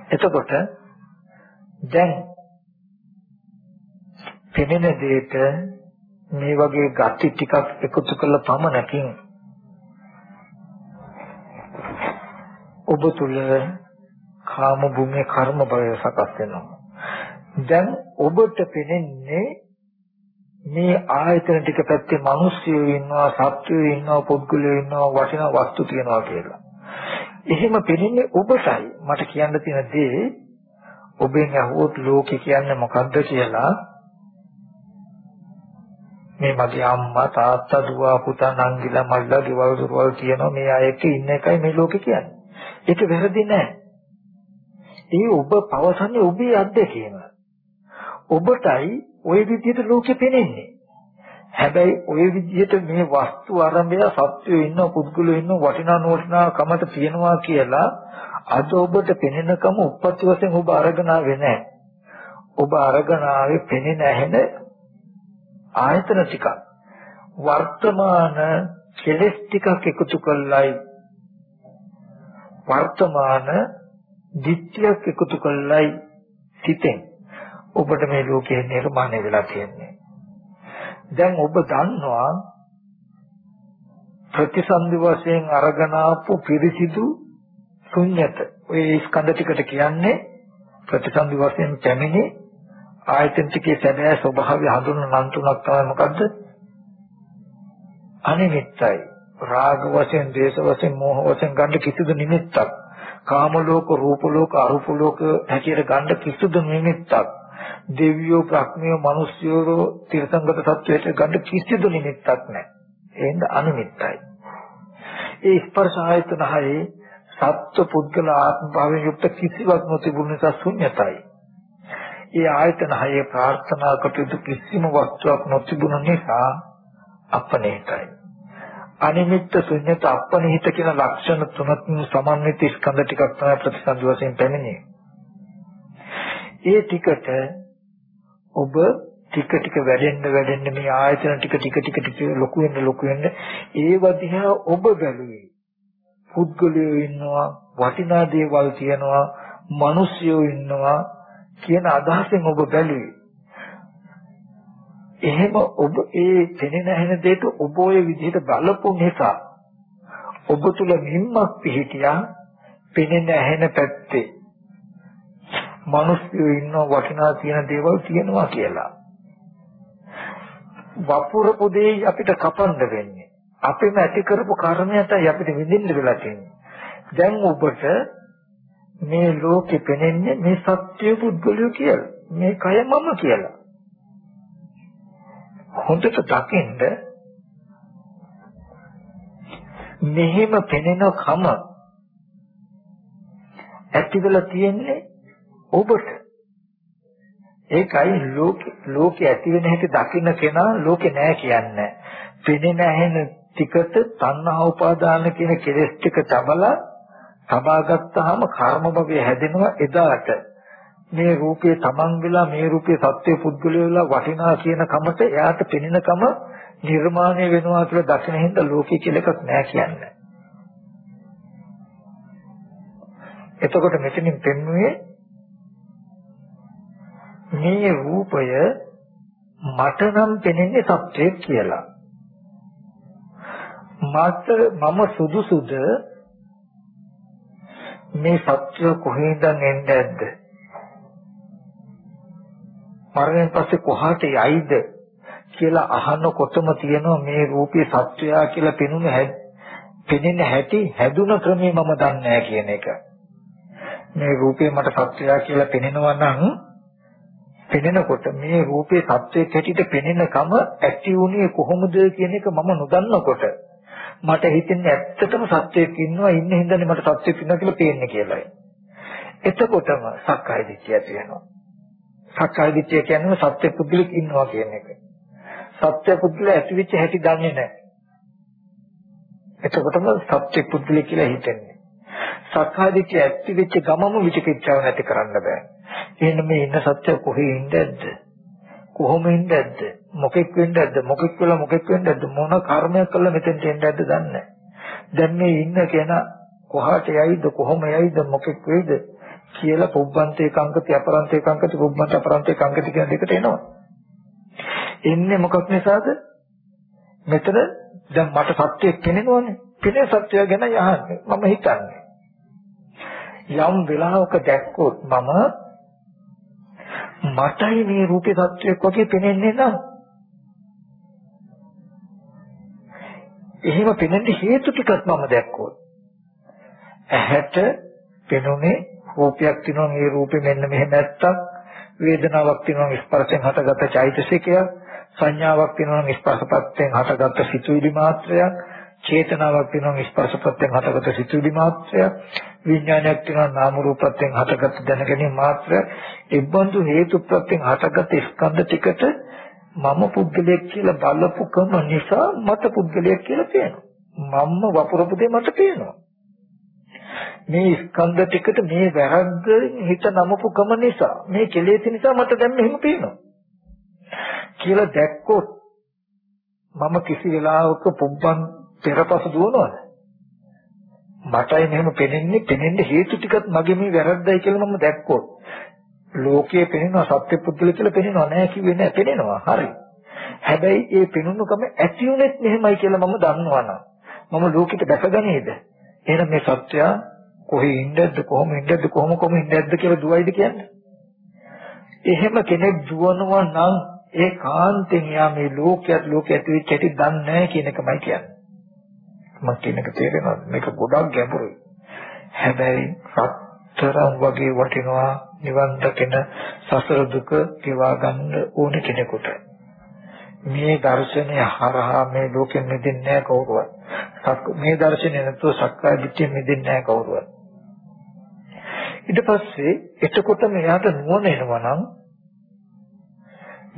එතකොට දැන් පෙනෙන දෙයට මේ වගේ gati ටිකක් එකතු කළ පමණකින් ඔබ තුල කාම භූමියේ කර්ම භවය සකස් වෙනවා. දැන් ඔබට පෙනෙන්නේ මේ ආයතන ටික පැත්තේ මිනිස්සුයෝ ඉන්නවා, සත්වයෝ ඉන්නවා, පුද්ගලයෝ ඉන්නවා, වටිනා වස්තු තියනවා කියලා. එහෙම පෙනෙන්නේ ඔබටයි. මට කියන්න තියෙන දේ ඔබෙන් අහුවොත් ලෝකේ කියන්නේ මොකද්ද කියලා මේ මගේ අම්මා තාත්තා දුව පුතා නංගිලා මල්ලා ගෙවල් දොරවල් කියනවා මේ අයට ඉන්න එකයි මේ ලෝකේ කියන්නේ. ඒක වැරදි නෑ. ඒ ඔබ පවසන්නේ ඔබේ අත්දැකීම. ඔබටයි ওই විදිහට ලෝකෙ පෙනෙන්නේ. හැබැයි ওই විදිහට මේ වස්තු ආරම්භය සත්‍යය ඉන්න පුද්ගලයෝ ඉන්න වටිනා නොවටිනා කමට තියනවා කියලා අද ඔබට පෙනෙනකම උප්පත්ති වශයෙන් ඔබ අරගෙන ආවේ නැහැ. ඔබ අරගෙන ආවේ පෙනෙන ඇහෙන ආයතන ටිකක්. වර්තමාන කෙලස් ටිකක් එකතු කළයි වර්තමාන දිට්ඨියක් එකතු කළයි සිතෙන් ඔබට මේ ලෝකයේ නිර්මාණය වෙලා තියෙන්නේ. දැන් ඔබ දන්නවා ප්‍රතිසන්දි වශයෙන් අරගෙන ආපු පිරිසිදු ශුන්්‍යත. ඔය ස්කන්ධ ටිකට කියන්නේ ප්‍රතිසන්දි වශයෙන් පැමිණි ආයතන ටිකේ සැබෑ ස්වභාවය හඳුනන නම් තුනක් තමයි මොකද්ද? අනිමිත්තයි. රාග වශයෙන්, දේශ වශයෙන්, මෝහ වශයෙන් ගන්න කිසිදු නිමිත්තක්. කාම ලෝක, රූප ලෝක, අරූප ලෝක හැටියට ගන්න කිසිදු නිමිත්තක්. දෙවියෝ, ප්‍රඥයෝ, මිනිස්යෝ, තිරසංගත සත්වයට ගන්න කිසිදු නිමිත්තක් නැහැ. එහෙනම් අනිමිත්තයි. ඒ ස්පර්ශ ආයතන හයේ සත්ව පුද්ගල ආත්ම භාවයෙන් යුක්ත කිසිවක් නොතිබුණ නිසා ශුන්‍යතයි. ඒ ආයතන හයේ ප්‍රාර්ථනා කටයුතු කිසිම වස්තුවක් නොතිබුණ නිසා අපනේකයි. අනිමිත්ත ශුන්‍යත අපනිහිත කියන ලක්ෂණ තුනකින් සමන්විත ස්කන්ධ ටිකක් තමයි ප්‍රතිසන්දි වශයෙන් පැමිණෙන්නේ. ඒ ටිකට ඔබ ටික ටික වැඩෙන්න වැඩෙන්න මේ ආයතන ටික ටික ටික ටික ලොකු වෙන්න ලොකු වෙන්න ඒ වදිහා ඔබ බැලුවේ. පුද්ගලයෝ ඉන්නවා වටිනා දේවල් තියනවා මිනිස්සුයෝ ඉන්නවා කියන අදහසෙන් ඔබ බැලුවේ. එහෙම ඔබ ඒ පෙනෙන හැන දෙයට ඔබ ඔය විදිහට බලපු නිසා ඔබ තුල නිම්මක් පිහිටියා පෙනෙන ඇහෙන පැත්තේ. මිනිස්සු ඉන්න වටිනා තියෙන දේවල් තියෙනවා කියලා. වපුරපු දේ අපිට කපන්න වෙන්නේ. අපිම ඇති කරපු කර්මයටයි අපිට විඳින්න වෙලා තියෙන්නේ. දැන් ඔබට මේ ලෝකෙ පෙනෙන්නේ මේ සත්‍ය පුද්ගලයෝ කියලා. මේ කය මම කියලා. හොඳට දකින්න මෙහෙම පෙනෙන කම ඇති වෙලා තියෙන්නේ ඔබට ඒකයි ලෝකේ ලෝකේ ඇති වෙන හැටි දකින්න කෙනා ලෝකේ නෑ කියන්නේ. පෙනෙන ඇහෙන ටිකට තණ්හා උපාදාන කියන කෙලෙස් ටික තබලා තබා ගත්තාම කර්ම භවය හැදෙනවා එදාට. මේ රූපේ තමන් වෙලා මේ රූපේ සත්‍ය පුද්ගලය වෙලා වටිනා කියන කමට එයාට පෙනෙන කම නිර්මාණය වෙනවා කියලා දකින හින්දා ලෝකේ කියලා එකක් නෑ කියන්නේ. එතකොට මෙතනින් පෙන්වුවේ මේ රූපය මට නම් පෙනෙන්නේ සත්‍යයක් කියලා. මට මම සුදුසුද මේ සත්‍ය කොහෙන්ද එන්නේ නැද්ද? මරණයෙන් පස්සේ කොහාට යයිද කියලා අහනකොටම තියෙනවා මේ රූපේ සත්‍යයා කියලා පෙනුන පෙනෙන හැටි හැදුන ක්‍රමේ මම දන්නේ කියන එක. මේ රූපේ මට සත්‍යයා කියලා පෙනෙනවා නම් පෙනෙනකොට මේ රූපේ සත්‍යයක් හැටියට පෙනෙනකම ඇති වුණේ කොහොමද කියන එක මම නොදන්නකොට මට හිතෙන්නේ ඇත්තටම සත්‍යයක් ඉන්නවා ඉන්න හින්දානේ මට සත්‍යයක් ඉන්නවා කියලා පේන්නේ කියලායි. එතකොටම සක්කාය දිට්ඨිය ඇති වෙනවා. සක්කාය දිට්ඨිය කියන්නේ සත්‍ය පුද්ගලික ඉන්නවා කියන එක. සත්‍ය පුද්ගල ඇතිවෙච්ච හැටි දන්නේ නැහැ. එතකොටම සත්‍ය පුද්ගලික කියලා හිතෙන්නේ. සක්කාය දිට්ඨිය ඇතිවෙච්ච ගමම විචිකිච්ඡාව නැති කරන්න බෑ. එහෙනම් මේ ඉන්න සත්‍ය කොහේ ඉඳද්ද? කොහොම ඉඳද්ද? මොකෙක් වෙන්නද? මොකෙක් වෙලා මොකෙක් වෙන්නද? මොන කර්මයක් කළා මෙතෙන්ට එන්නද දන්නේ දැන් මේ ඉන්න කෙනා කොහාට යයිද කොහොම යයිද මොකෙක් වෙයිද කියලා පුබ්බන්තේ කංකති අපරන්තේ කංකති පුබ්බන්ත අපරන්තේ කංකති කියන දෙකට එනවා. එන්නේ මොකක් නිසාද? මෙතන දැන් මට සත්‍යයක් පෙනෙනවනේ. පෙනෙන සත්‍යය ගැන යහන්නේ. මම හිතන්නේ. යම් වෙලාවක දැක්කොත් මම මටයි මේ රූපේ සත්‍යයක් වගේ පෙනෙන්නේ නම්. එහෙම පෙනෙන්න හේතු ටිකක් මම දැක්කොත් ඇහැට පෙනුනේ රූපයක් තියෙනවා මේ රූපෙ මෙන්න මෙහෙම නැත්තම් වේදනාවක් තියෙනවා ස්පර්ශයෙන් හටගත්ත චෛතසිකයක් සංඥාවක් තියෙනවා ස්පර්ශපත්යෙන් හටගත්ත සිතුවිලි මාත්‍රයක් චේතනාවක් තියෙනවා ස්පර්ශපත්යෙන් හටගත්ත සිතුවිලි මාත්‍රයක් විඥානයක් තියෙනවා නාම රූපයෙන් හටගත්ත දැනගැනීම මාත්‍රයක් ඉබ්බන්දු හේතු ප්‍රත්‍යයෙන් හටගත්ත ස්කන්ධ ටිකට මම පුද්ගලයෙක් කියලා බලපුකම නිසා මට පුද්ගලයෙක් කියලා පේනවා. මම්ම වපුරපු දෙය මට පේනවා. මේ ස්කන්ධ ටිකට මේ වැරද්ද හිත නමපු කම නිසා මේ කෙලෙස් නිසා මට දැන් මෙහෙම පේනවා. කියලා දැක්කොත් මම කිසි වෙලාවක පුබ්බන් පෙරපසු දුවනවද? මටයි මෙහෙම පෙනෙන්නේ පෙනෙන්න හේතු ටිකත් මගේ මේ වැරද්දයි කියලා මම දැක්කොත්. ලෝකයේ පෙනෙනවා සත්‍ය පුද්ගල කියලා පෙනෙනවා නෑ කිව්වේ නෑ. පෙනෙනවා හරි. හැබැයි ඒ පෙනුනකම ඇති උනේත් මෙහෙමයි කියලා මම දන්නවනම්. මම ලෝකෙට දැකගනේද එහෙනම් මේ සත්‍යය කොහේ ඉන්නේද කොහොම ඉන්නේද කොහොම කොහොම ඉන්නේද කියලා දුවයිද කියන්නේ. එහෙම කෙනෙක් දුවනවා නම් ඒ කාන්තෙන් යා මේ ලෝකයක් ලෝකයක් ඇතුලේ කැටි දන්නේ නැහැ කියන එකමයි කියන්නේ. මම කියන එක තේරෙනවද? මේක ගොඩක් ගැඹුරුයි. හැබැයි සතරම් වගේ වටිනවා නිවන් දකින සසර දුක ගෙවා ගන්න ඕන කෙනෙකුට. මේ දර්ශනය හරහා මේ ලෝකෙන් මිදෙන්නේ නැහැ කවුරුවත්. මේ දර්ශනය නැතුව සක්කාය දිට්ඨිය මිදෙන්නේ නැහැ කවුරුවත්. ඊට පස්සේ එතකොට මෙයාට නුවණ එනවා නම්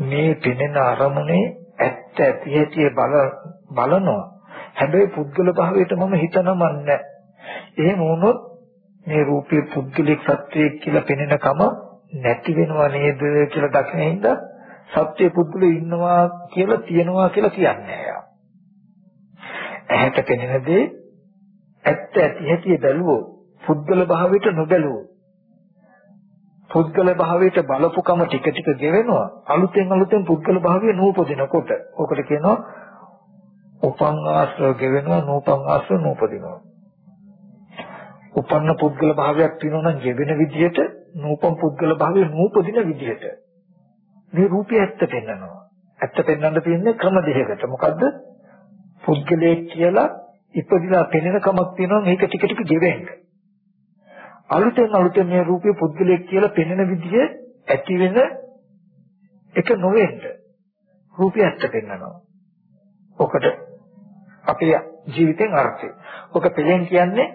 මේ පෙනෙන අරමුණේ ඇත්ත ඇති ඇති බල බලනවා. හැබැයි පුද්ගල භාවයට මම හිතනමන්නේ එහෙම වුණොත් මේ රූපේ පුද්ගලික සත්‍යයක් කියලා පෙනෙනකම නැති වෙනව නේද කියලා දකිනින්ද සත්‍ය පුද්ගලෝ ඉන්නවා කියලා තියනවා කියලා කියන්නේ එයා. ඇහැට පෙනෙන දේ ඇත්ත ඇති හැටි බැලුවෝ පුද්ගල භාවයට නොබැලුවෝ පුද්ගල භාවයට බලපුකම ටික ටික ගෙවෙනවා. අලුතෙන් අලුතෙන් පුද්ගල භාවය නූපදිනකොට. ඔකට කියනවා උපං ආශ්‍රව ගෙවෙනවා නූපං ආශ්‍රව නූපදිනවා. උපන්න පුද්ගල භාවයක් තියෙනවා නම් ගෙවෙන විදිහට නූපම් පුද්ගල භාවය නූපදින විදිහට. මේ රූපය ඇත්ත පෙන්වනවා ඇත්ත පෙන්වන්න තියෙන්නේ ක්‍රම දෙකකට. මොකද්ද? පුද්ගලයේ කියලා ඉපදිලා පෙනෙන කමක් තියෙනවා මේක ටික ටික ගෙවෙන්නේ. අලුතෙන් අලුතෙන් මේ රූපේ පුද්ගලයෙක් කියලා පෙනෙන විදිහ ඇති වෙන එක නොවෙන්න. රූපය ඇත්ත පෙන්නනවා. ඔකට අපේ ජීවිතෙන් අර්ථය. ඔක පිළිෙන් කියන්නේ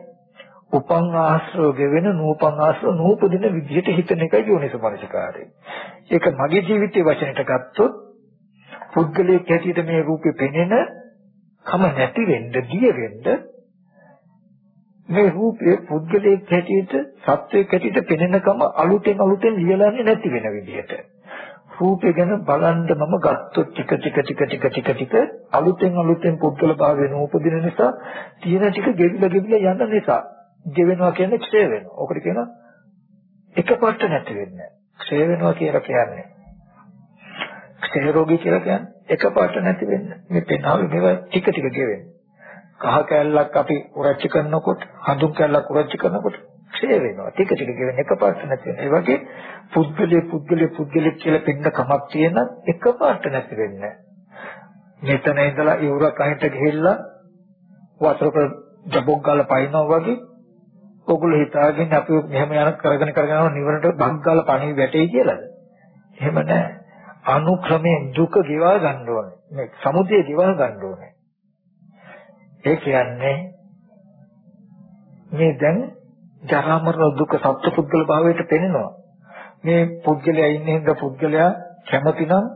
උපං ආශ්‍රව ගෙවෙන නූපං ආශ්‍රව නූපදින විදිහට හිතන එකයි යෝනිසමනසිකාරය. ඒක මගේ ජීවිතයේ වචනයට ගත්තොත් පුද්ගලයෙක් හැටියට මේ රූපේ පෙනෙන කම නැති වෙන්න, ගිය වෙන්න මේ රූපයේ පුද්ගලයෙක් හැටියට සත්වයක් හැටියට පෙනෙනකම අලුතෙන් අලුතෙන් ලියලන්නේ නැති වෙන විදිහට රූපය ගැන බලන්න මම ගත්තොත් ටික ටික ටික ටික ටික ටික අලුතෙන් අලුතෙන් පුද්ගල භාවය නූපදින නිසා තියෙන ටික ගෙවිලා ගෙවිලා යන නිසා ගෙවෙනවා කියන්නේ ක්ෂය වෙනවා. ඔකට කියනවා එකපාරට නැති වෙන්නේ. ක්ෂය වෙනවා කියලා කියන්නේ. ක්ෂය රෝගී කියලා කියන්නේ එකපාරට නැති වෙන්නේ. මේ පෙනාවේ මේවා ටික ටික ගෙවෙන්නේ. කහ කැල්ලක් අපි උරච්ච කරනකොට හඳුන් කැල්ලක් උරච්ච කරනකොට ක්ෂය වෙනවා. ටික ටික ගෙවෙන එකපාරට නැති වෙනවා. ඒ වගේ පුද්ගලයේ පුද්ගලයේ පුද්ගලෙක් කියලා පෙන්න කමක් තියෙන එකපාරට නැති වෙන්නේ මෙතන ඉඳලා ඉවුරක් අහිට ගිහිල්ලා වතුරක ජබොක් ගාලා පයින්නවා වගේ ඔගොල්ලෝ හිතාගෙන අපි මෙහෙම යන කරගෙන කරගෙන යනවා නිවනට බං ගාලා පණි වැටෙයි කියලාද? එහෙම නැහැ. අනුක්‍රමයෙන් දුක ගෙවා ගන්න ඕනේ. මේ සමුදය ගෙවා ගන්න ඕනේ. ඒ කියන්නේ මේ දැන් ජරා මරණ දුක සත්පුද්ගල භාවයට පෙනෙනවා. මේ පුද්ගලයා ඉන්නේ හින්දා පුද්ගලයා කැමතිනම්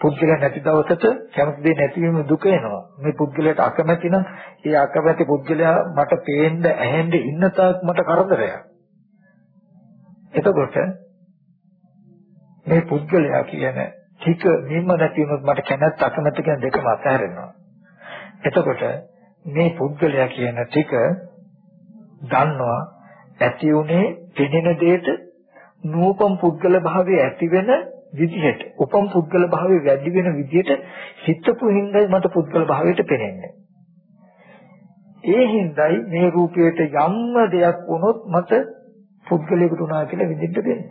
පුද්ගලයා නැති දවසට කැමති දේ නැතිවීම දුක එනවා. මේ පුද්ගලයාට අකමැති නම් ඒ අකමැති පුද්ගලයා මට පේන්න ඇහෙන්න ඉන්න තාක් මට කරදරයක්. එතකොට මේ පුද්ගලයා කියන ටික නිම්ම නැති වුණොත් මට කැමැත්ත අකමැත්ත කියන දෙකම අතහැරෙනවා. එතකොට මේ පුද්ගලයා කියන ටික දන්නවා ඇති උනේ පෙනෙන දෙයට නූපම් පුද්ගල භාවයේ ඇති වෙන විදිහට උපම් පුද්ගල භාවයේ වැඩි වෙන විදිහට හිතපු හිඳයි මට පුද්ගල භාවයට පෙනෙන්නේ. ඒ හිඳයි මේ රූපයට යම්ම දෙයක් වුණොත් මට පුද්ගලයෙකුට උනා කියලා විදිහට දෙන්නේ.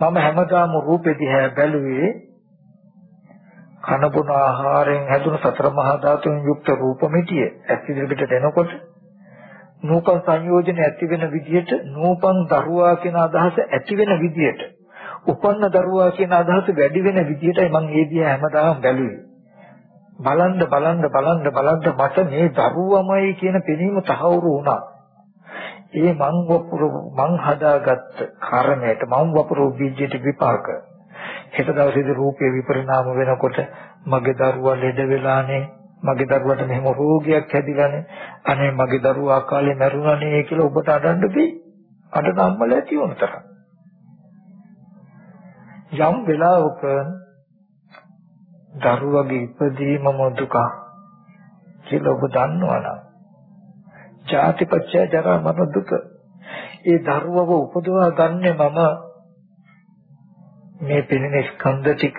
මම හැමදාම රූපෙ දිහා බැලුවේ කන බොන ආහාරයෙන් හැදුණු සතර මහා ධාතුන් යුක්ත රූපമിതിය ඇස් ඉදිරියට එනකොට නූපන් සංයෝජන ඇති වෙන විදිහට නූපන් දරුවා කියන අදහස ඇති වෙන විදිහට උපන්න දරුවා කියන අදහස වැඩි වෙන විදිහටයි මම ඒ දිහා හැමදාම බැලුවේ. බලන්න බලන්න බලන්න බලන්න මට මේ දරුවමයි කියන පෙනීම තහවුරු වුණා. ඒ මං වපුරු මං හදාගත්ත කර්මයට මං වපුරු බීජයට විපාක. හෙට දවසේදී රූපේ විපරිණාම වෙනකොට මගේ දරුවා ලෙඩ වෙලානේ මගේ දරුවට මෙහෙම රෝගයක් හැදිලානේ. අනේ මගේ දරුවා අකාලේ මැරුණානේ කියලා ඔබට අඬන්න බෑ අඬන අම්මල ඇති වුණ තරම්. යම් වෙලාවක දරුවගේ ඉපදීමම දුක කියලා ඔබ දන්නවනම් ජාතිපච්චය ජරා මරණ දුක. ඒ දරුවව උපදවා ගන්නෙ මම මේ පෙනෙන ස්කන්ධ ටික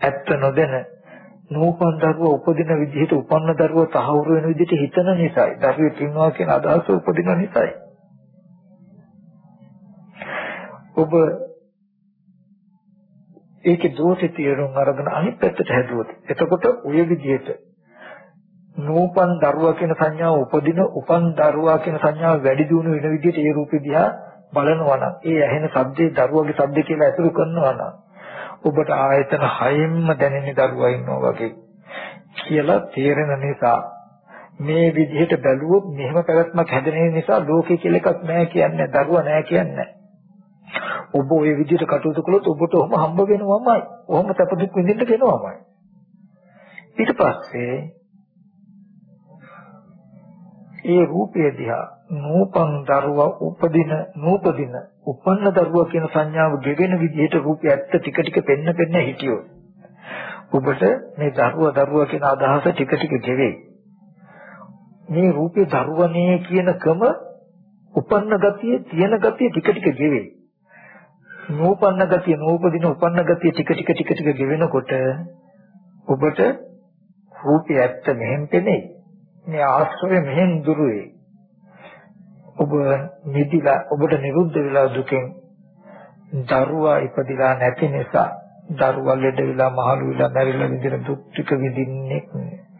ඇත්ත නොදැන නූපන් දරුවා උපදින විදිහට උපන්න දරුවා තහවුරු වෙන විදිහට හිතන නිසායි. දරුවෙක් ඉන්නවා කියන අදහස උපදින නිසායි. ඔබ ඒකේ දෝෂේ තේරුම් අරගෙන අනිත් පැත්තට හැදුවොත් එතකොට ඔය විදිහට නූපන් දරුවා කියන සංඥාව උපදින උපන් දරුවා කියන සංඥාව වැඩි දියුණු වෙන විදිහට ඒ රූපෙ දිහා බලනවා නම් ඒ ඇහෙන ශබ්දේ දරුවගේ ශබ්ද කියලා අතුරු කරනවා නම් ඔබට ආයතන හයෙන්ම දැනෙන දරුවා ඉන්නවා වගේ කියලා තේරෙන නිසා මේ විදිහට බැලුවොත් මෙහෙම පැවැත්මක් හැදෙන නිසා ලෝකේ කියලා එකක් නැහැ කියන්නේ දරුවා නැහැ කියන්නේ ඔබ ওই විදිහට කටයුතු කළොත් ඔබට ඔහම හම්බ වෙනවමයි. ඔහම සැප දුක් විඳින්න වෙනවමයි. ඊට පස්සේ ඒ රූපය දිහා නූපන් දරුවා උපදින නූපදින උපන්න දරුවා කියන සංඥාව ගෙවෙන විදිහට රූපය ඇත්ත ටික ටික පෙන්න පෙන්න හිටියොත් ඔබට මේ දරුවා දරුවා කියන අදහස ටික ටික ගෙවෙයි. මේ රූපේ දරුවනේ කියන කම උපන්න ගතිය තියෙන ගතිය ටික ටික ගෙවෙයි. නූපන්න ගතිය නූපදින උපන්න ගතිය ටික ටික ටික ටික ගෙවෙනකොට ඔබට රූපය ඇත්ත මෙහෙම පෙනෙයි. මේ ආශ්‍රය මෙහෙන් දුර වේ. ඔබ නිදිලා ඔබට නිරුද්ධ වෙලා දුකෙන් දරුවා ඉපදිලා නැති නිසා දරුවා ලෙඩ වෙලා මහලු වෙලා මැරිලා විඳින දුක් ටික විඳින්නේ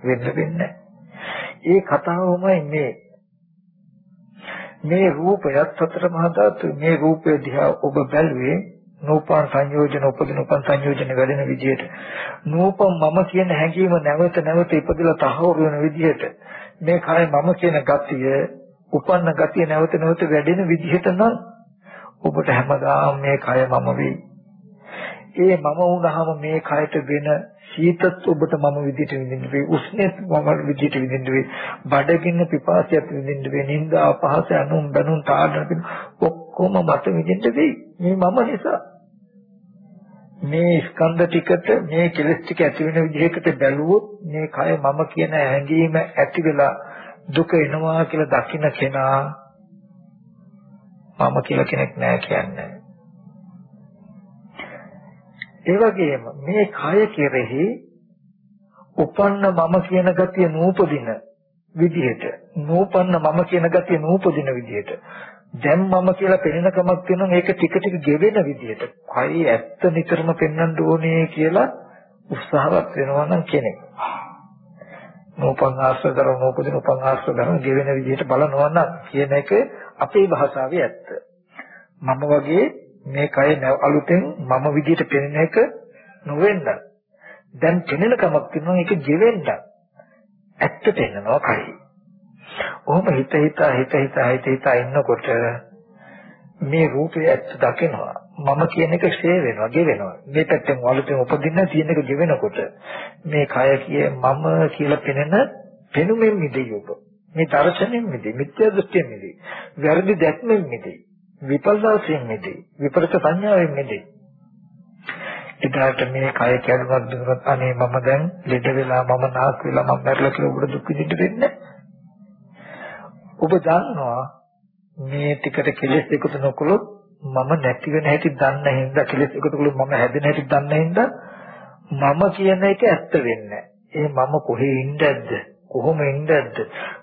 වෙන්න වෙන්නේ. ඒ කතාවමයි මේ. මේ රූපයත් සතර මහා ධාතු මේ රූපය දිහා ඔබ බැලුවේ නූපන් සංයෝජන උපදින උපන් සංයෝජන වැඩෙන විදිහට. නූපන් මම කියන හැඟීම නැවත නැවත ඉපදලා තහවුරු වෙන විදිහට. මේ කය මම කියන ගතිය උපන්න ගතිය නැවත නැවත වැඩෙන විදිහට නම් ඔබට හැමදාම මේ කය මම වෙයි. ඒ මම වුණාම මේ කයට වෙන සීතත් ඔබට මම විදිහට විඳින්න වෙයි. උෂ්ණෙත් මම විදිහට විඳින්න වෙයි. බඩගින්න පිපාසයත් විඳින්න වෙයි. නිന്ദා අපහාස අනුන් බනුන් තාඩන ඔක්කොම මට විඳින්න වෙයි. මේ මම නිසා. මේ ස්කන්ධ ටිකට මේ කෙලස් ටික ඇති වෙන විදිහකට බැලුවොත් මේ කය මම කියන හැඟීම ඇති වෙලා දුක එනවා කියලා දකින්න කෙනා මම කියලා කෙනෙක් නෑ කියන්නේ. ඒ වගේම මේ කය කෙරෙහි උපන්න මම කියන ගතිය නූපදින විදිහට නූපන්න මම කියන ගතිය නූපදින විදිහට දැන් මම කියලා පෙනෙන කමක් තියෙනවා මේක ටික ටික ගෙවෙන විදිහට. කයි ඇත්ත නිතරම පෙන්වන්න ඕනේ කියලා උත්සාහවත් වෙනවා නම් කෙනෙක්. නෝපං ආශ්‍රය කරන නෝපදින උපං ආශ්‍රය කරන ගෙවෙන විදිහට බලනවා නම් කියන එක අපේ භාෂාවේ ඇත්ත. මම වගේ මේ කය අලුතෙන් මම විදියට පෙනෙන එක නොවෙන්න. දැන් පෙනෙන කමක් තියෙනවා ඒක ගෙවෙන්න. ඇත්ත පෙන්නනවා කයි. ඔහොම හිත හිත හිත හිත හිත හිත ඉන්නකොට මේ රූපය ඇත්ත දකිනවා. මම කියන එක ෂේ වෙනවා, ගෙවෙනවා. මේ පැත්තෙන් වලුතෙන් උපදින්න තියෙන එක ගෙවෙනකොට මේ කය කිය මම කියලා පෙනෙන පෙනුමෙන් මිදෙයි ඔබ. මේ දර්ශනෙන් මිදෙයි, මිත්‍යා දෘෂ්ටියෙන් මිදෙයි. වැරදි දැක්මෙන් මිදෙයි. විපල්ලාසයෙන් මිදෙයි. විපරිත සංඥාවෙන් මිදෙයි. එදාට මේ කය කැඩුනක් දුන්නත් අනේ මම දැන් ලෙඩ වෙලා මම නාස් වෙලා මම මැරලා කියලා ඔබට දුක් විඳින්න වෙන්නේ ඔබ දන්නවා මේ ටිකට කෙලෙස් එකතු නොකළොත් මම නැති වෙන හැටි දන්න හින්දා කෙලෙස් එකතු කළොත් මම හැදෙන හැටි දන්න හින්දා මම කියන එක ඇත්ත වෙන්නේ ඒ මම කොහේ ඉඳද්ද කොහොම ඉඳද්ද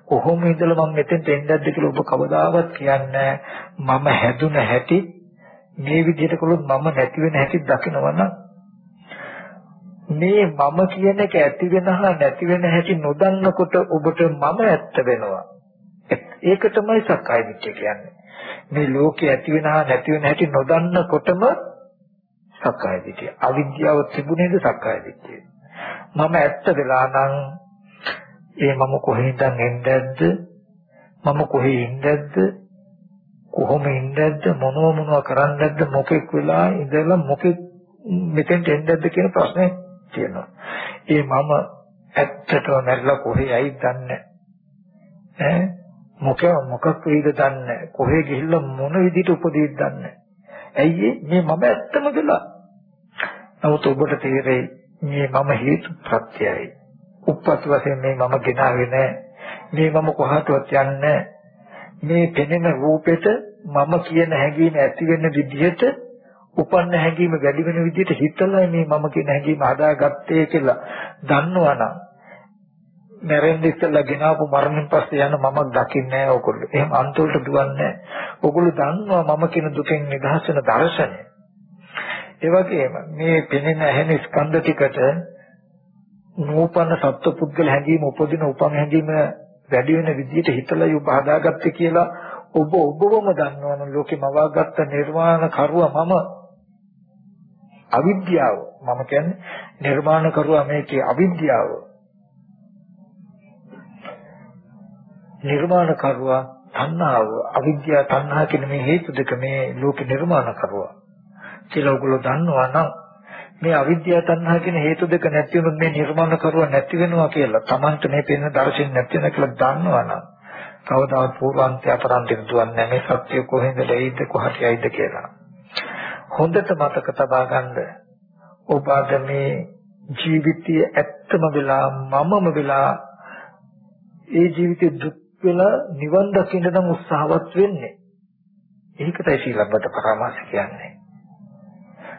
කොහොම ඉඳලා මම මෙතෙන්ට එන්නද්ද කියලා ඔබ කවදාවත් කියන්නේ මම හැදුන හැටි මේ විදිහට කළොත් මම නැති වෙන හැටි දකිනවනම් මේ මම කියන එක ඇති වෙන හා නැති වෙන හැටි නොදන්නකොට ඔබට මම ඇත්ත වෙනවා. ඒක තමයි සක්කාය දිට්ඨිය කියන්නේ. මේ ලෝකේ ඇති වෙන හා නැති වෙන හැටි නොදන්නකොටම සක්කාය දිට්ඨිය. අවිද්‍යාව තිබුණේද සක්කාය දිට්ඨිය? මම ඇත්ත වෙලා නම් ඒ මම කොහෙන්ද එන්නේද? මම කොහේ ඉන්නේද? කොහොම ඉන්නේද? මොනව මොනව කරන්නේද? මොකෙක් වෙලා ඉඳලා මොකෙක් මෙතෙන්ට එන්නේද කියන ප්‍රශ්නේ තියෙනවා. ඒ මම ඇත්තටම මැරිලා කොහේ යයිද දන්නේ? ඈ? මොක මොකක් වෙයිද දන්නේ කොහේ ගිහිල්ලා මොන විදිහට උපදීද දන්නේ ඇයි මේ මම ඇත්තම කියලා? නමුත් ඔබට තේරෙයි මේ මම හේතු ප්‍රත්‍යයයි. උප්පත් වශයෙන් මේ මම ගෙනාවේ නැහැ. මේ මම කොහාටවත් යන්නේ මේ පෙනෙන රූපෙට මම කියන හැඟීම ඇති වෙන විදිහට උපන්න හැඟීම වැඩි වෙන විදිහට හිතලා මේ මම කියන හැඟීම හදාගත්තේ කියලා දන්නවනම් මැරෙන්න ඉස්සෙල්ලා ගෙනාවු මරණයෙන් පස්සේ යන මම දකින්නේ නැහැ ඕගොල්ලෝ. එහෙම අන්තිමට දුවන්නේ නැහැ. ඕගොල්ලෝ දන්නවා මම කියන දුකෙන් නිදහස් වෙන දර්ශනය. ඒ වගේම මේ පෙනෙන ඇහෙන ස්කන්ධ ටිකට නූපන්න සත්පුද්ගල හැඟීම උපදින උපන් හැඟීම වැඩි වෙන විදිහට හිතලා යොබ හදාගත්තේ කියලා ඔබ ඔබවම දන්නවනම් ලෝකේ මවාගත්ත නිර්වාණ කරුව මම අවිද්‍යාව මම කියන්නේ නිර්මාණ කරුවා මේකේ අවිද්‍යාව නිර්මාණ කරුවා තණ්හාව අවිද්‍යාව තණ්හා කියන මේ හේතු දෙක මේ ලෝකේ නිර්මාණ කරුවා කියලා ඔයගොල්ලෝ දන්නවා නම් මේ අවිද්‍යාව තණ්හා කියන හේතු දෙක නැති වුණොත් මේ නිර්මාණ කරුව නැති වෙනවා කියලා Tamanට මේ පෙන්න දර්ශන නැති වෙන කියලා දන්නවනම් කවදාවත් පූර්වාන්තය අපරන්තය දුවන්නේ මේ සත්‍ය කොහෙන්ද ලැබෙයිද කොහට යයිද කියලා. හොඳට මතක තබා ගන්න ඔබ අද මේ ජීවිතයේ ඇත්තම වෙලා මමම වෙලා ඒ ජීවිතේ දුක් වෙලා නිවන් දකින්න නම් උත්සාහවත් වෙන්නේ ඒකටයි සීලබ්බත පරාමාස කියන්නේ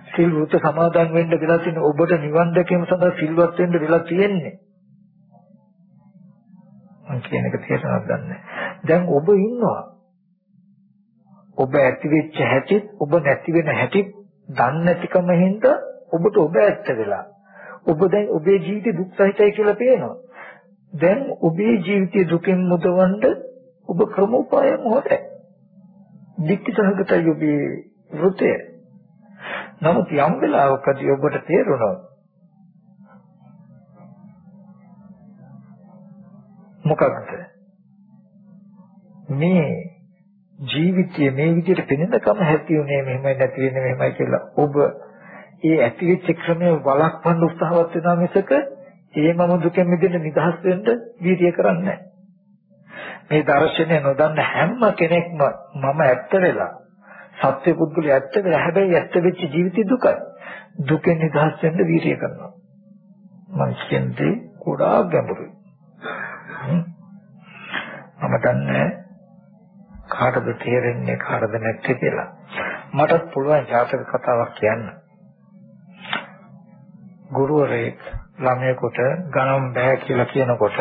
සිල් වෘත සමාදන් වෙන්න වෙලා තියෙන ඔබට නිවන් දැකීම සඳහා සිල්වත් වෙන්න වෙලා තියෙන්නේ. මම කියන එක තේරුණාද දන්නේ. දැන් ඔබ ඉන්නවා. ඔබ ඇති වෙච්ච හැටි ඔබ නැති වෙන හැටි දන්නේ නැතිකම හින්දා ඔබට ඔබ ඇත්ත වෙලා. ඔබ දැන් ඔබේ ජීවිතේ දුක් සහිතයි කියලා පේනවා. දැන් ඔබේ ජීවිතයේ දුකෙන් මුදවන්න ඔබ ක්‍රමෝපායන් හොතයි. දික්ක සහගතයි ඔබේ වෘතය. නමුත් යම් වෙලාවකදී ඔබට තේරුණොත් මොකක්ද මේ ජීවිතයේ මේ විදිහට පෙනෙනකම හැටි උනේ මෙහෙමයි නැති වෙන්නේ මෙහෙමයි කියලා ඔබ ඒ ඇතිවෙච්ච ක්‍රමය වළක්වන්න උත්සාහවත් වෙනා මිසක ඒ මම දුකෙන් මිදෙන්න නිදහස් වෙන්න වීර්ය කරන්නේ මේ දර්ශනය නොදන්න හැම කෙනෙක්ම මම ඇත්ත වෙලා සත්‍ය පුද්ගලයා ඇත්ත වෙලා හැබැයි ඇත්ත වෙච්ච ජීවිතය දුකයි. දුකෙන් නිදහස් වෙන්න වීර්ය කරනවා. මම කියන්නේ කුඩා ගැඹුරුයි. මම දන්නේ කාටද තේරෙන්නේ කාටද නැත්තේ කියලා. මටත් පුළුවන් ජාතක කතාවක් කියන්න. ගුරුවරයෙක් ළමයෙකුට ගණන් බෑ කියලා කියනකොට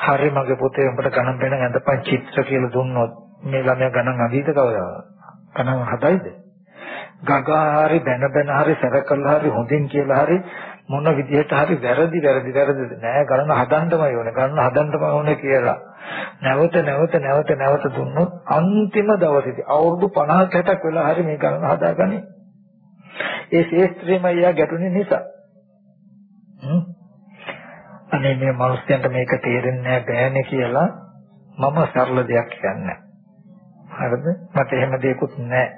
හරි මගේ පුතේ උඹට ගණන් බෑ නම් අඳපන් චිත්‍ර කියලා දුන්නොත් මේ ළමයා ගණන් අදීද කවදාවත් ගණන් හදයිද? ගගා හරි බැන බැන හරි සැර කළා හරි හොඳින් කියලා හරි මොන විදිහට හරි වැරදි වැරදි වැරදිද නෑ ගණන හදන්නමයි ඕනේ. ගණන හදන්නම ඕනේ කියලා. නැවත නැවත නැවත නැවත දුන්නොත් අන්තිම දවසේදී අවුරුදු 50 60ක් වෙලා හරි මේ ගණන හදාගනි ඒ ශේස්ත්‍රයම යා ගැටුනේ නිසා. අනේ මේ මිනිස්යන්ට මේක තේරෙන්නේ නැහැ බෑනේ කියලා මම සරල දෙයක් කියන්නේ. හරිද? මට එහෙම දෙයක්වත් නැහැ.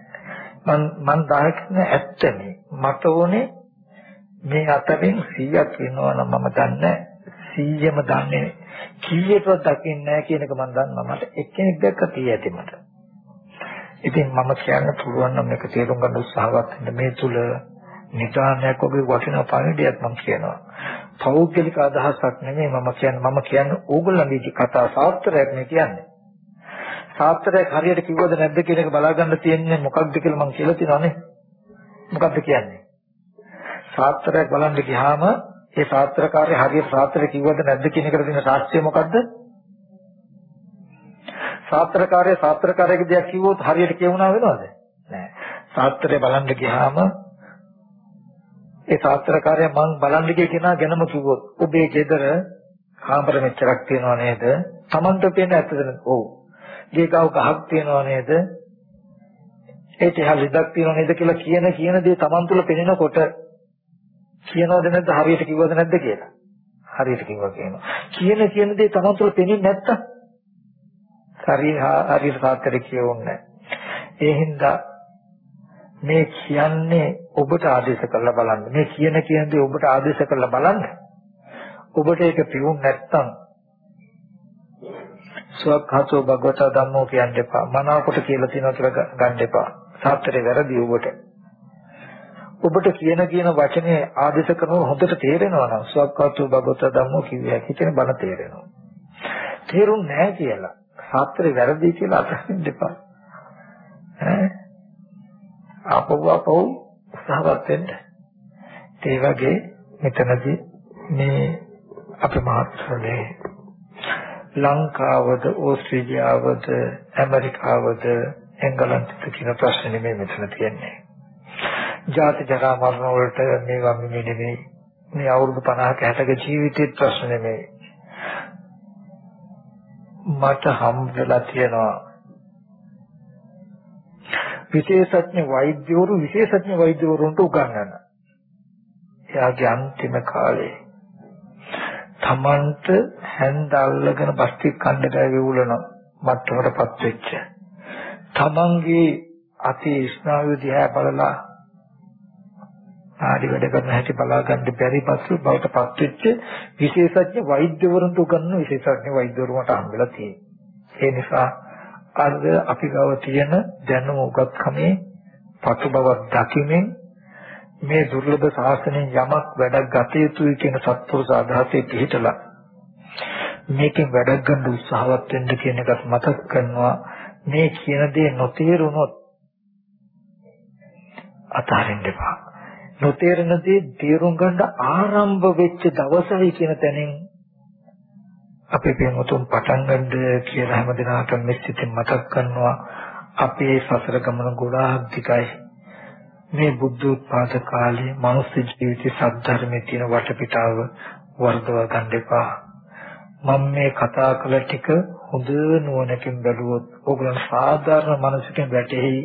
මං මං දායකන ඇත්තනේ. මට ඕනේ මේ අතරින් 100ක් වෙනවා නම් මම දන්නේ 100ම දන්නේ කීයටවත් දකින්නේ නැහැ කියන එක මම දන්නවා. මට එක්කෙනෙක් දැක්ක තිය ඇති මට. ඉතින් මම කියන්න පුළුවන් නම් මේක තේරුම් ගන්න උත්සාහවත් වෙන්න. මේ තුල නිදානයක් වගේ වටිනා පණිඩියක් මම කියනවා පෞද්ගලික අදහසක් නෙමෙයි මම කියන්නේ මම කියන්නේ ඕගොල්ලන්ගේ කතා සාත්‍රයක් නේ කියන්නේ සාත්‍රයක් හරියට කිව්වද නැද්ද කියන එක බලාගන්න තියෙන්නේ මොකක්ද කියලා මම කියලා තියෙනවානේ මොකක්ද කියන්නේ ශාස්ත්‍රයක් බලන්න ගියාම ඒ ශාස්ත්‍රකාරය හරියට ශාස්ත්‍රය කිව්වද නැද්ද කියන එකට තියෙන සාක්ෂිය මොකද්ද? ශාස්ත්‍රකාරය ශාස්ත්‍රකාරයේ දෙයක් කිව්වොත් හරියට කියවුණා වෙනවද? නෑ. ශාස්ත්‍රය බලන්න ගියාම ඒ ශාස්ත්‍රකාරය මං බලන්න ගිය කෙනා ගැනම කිව්වොත් ඔබේ ගෙදර කාමර මෙච්චරක් තියනව නේද? Tamanට පේන ඇත්තද? ඔව්. ගේ ගාව ගහක් තියනව නේද? ඒ තේ හලිදක් තියනව නේද කියලා කියන කියන දේ Taman තුල පෙනෙනකොට කියනවද නැද්ද හරියට කිව්වද නැද්ද කියලා? හරියට කිව්වා කියනවා. කියන කියන දේ තමන් තුළ පෙනෙන්නේ නැත්තම් හරිය හරියට සාත්‍තරේ කියවන්නේ ඒ හින්දා මේ කියන්නේ ඔබට ආදේශ කරලා බලන්න. මේ කියන කියන දේ ඔබට ආදේශ කරලා බලන්න. ඔබට ඒක පියුම් නැත්තම් සුවක්ඛාතෝ භගවතා ධම්මෝ කියන්න එපා. මනාවකට කියලා තියනවා කියලා ගන්න එපා. සාත්‍තරේ වැරදි ඔබට. ඔබට කියන කියන වචනේ ආදේශ කරනකොට හොඳට තේරෙනවා නම් සුවක්කාතු භගවත ධම්මෝ කිව්වේ හිතෙන බණ තේරෙනවා. තේරුම් නැහැ කියලා. සාත්‍රේ වැරදි කියලා අදහින්න එපා. ඈ ආපහු ආපහු උත්සාහවත් වෙන්න. ඒ වගේ මෙතනදී මේ අපේ මහත්සලේ ලංකාවද ඕස්ට්‍රේලියාවද ඇමරිකාවද එංගලන්තද කියන ප්‍රශ්නේ නෙමෙයි මෙතන තියෙන්නේ. ජාති ජරා මරණ වලට මේවා මේ නෙමෙයි. මේ අවුරුදු 50ක 60ක ජීවිතේ ප්‍රශ්න නෙමෙයි. මට හම්බෙලා තියෙනවා විශේෂඥ වෛද්‍යවරු විශේෂඥ වෛද්‍යවරුන්ට උගන්වන. එයාගේ අන්තිම කාලේ තමන්ට හැන්ද අල්ලගෙන බස්තික් කන්න බැරි වුණා මට්ටමටපත් වෙච්ච. තමන්ගේ අති ස්නායු දිහා බලලා ආදි වැඩ කරන හැටි බලා ගන්න බැරි පසු බවට පත් වෙච්ච විශේෂඥ වෛද්‍යවරුන්ට උගන්වන විශේෂඥ වෛද්‍යවරු මට හම්බෙලා තියෙනවා. ඒ නිසා අද අපි ගාව තියෙන දැනුම උගත්කමේ පසු බවක් දකිමින් මේ දුර්ලභ ශාසනයෙන් යමක් වැඩක් ගත යුතුයි කියන සත්පුරුෂ අදහසේ පිහිටලා මේකෙන් වැඩක් ගන්න උත්සාහවත් වෙන්න කියන එකත් මතක් කරනවා මේ කියන දේ නොතේරුනොත් අතාරින්න එපා. නොතේරෙන දේ තේරුම් ගන්න ආරම්භ වෙච්ච දවසයි කියන තැනින් අපේ පින්වතුන් පටන් ගන්න කියලා හැමදිනාටම මෙස්සිතින් මතක් කරනවා. අපේ සසර ගමන ගොඩාක් දිගයි. මේ බුද්ධ උත්පාද කාලේ මනුස්ස ජීවිතේ සද්ධර්මයේ තියෙන වටපිටාව වර්ධව ගන්න එපා. මම මේ කතා කළ ටික හොඳ නුවණකින් බැලුවොත් ඕගලන් සාධාරණ මනසකින් වැටෙහි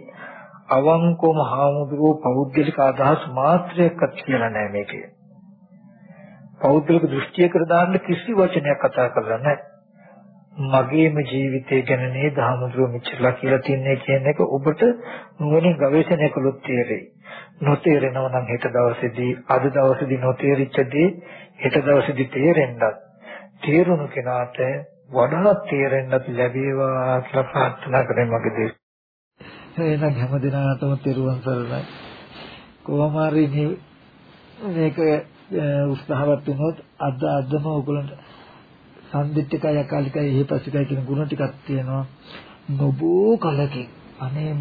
අවංකවම හාමුදුරුවෝ පෞද්ගලික අදහස් මාත්‍රයක්වත් කියලා නැහැ මේකේ. පෞද්ගලික දෘෂ්ටියකට දාන්න කිසි වචනයක් කතා කරලා නැහැ. මගේම ජීවිතය ගැන නේද හාමුදුරුවෝ මෙච්චරලා කියලා තියන්නේ කියන එක ඔබට නුවණින් ගවේෂණය කළොත් තේරෙයි. නොතේරෙනවා නම් හෙට දවසේදී අද දවසේදී නොතේරිච්ච දේ හෙට දවසේදී තේරෙන්නත් තේරුණු කෙනාට වඩා තේරෙන්නත් ලැබේවා කියලා ප්‍රාර්ථනා කරේ මගේ දේ. එහෙනම් හැමදිනාටම තෙරුවන් සරණයි. කොහොම හරි මේක උත්සාහවත් වුණොත් අද අදම ඔයගොල්ලන්ට සම්දිත්තිකය අකාලිකය එහෙපසිකය කියන ගුණ ටිකක් තියෙනවා. නොබෝ කලකින්. අනේ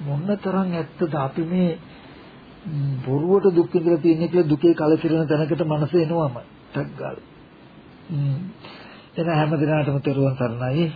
මොන තරම් ඇත්තද? අපි මේ බොරුවට දුක් විඳලා තියෙන්නේ කියලා දුකේ කලකිරෙන තැනකට මනස එනවම. ටක් ගාලා. එන හැම දිනකටම තෙරුවන් සරණයි.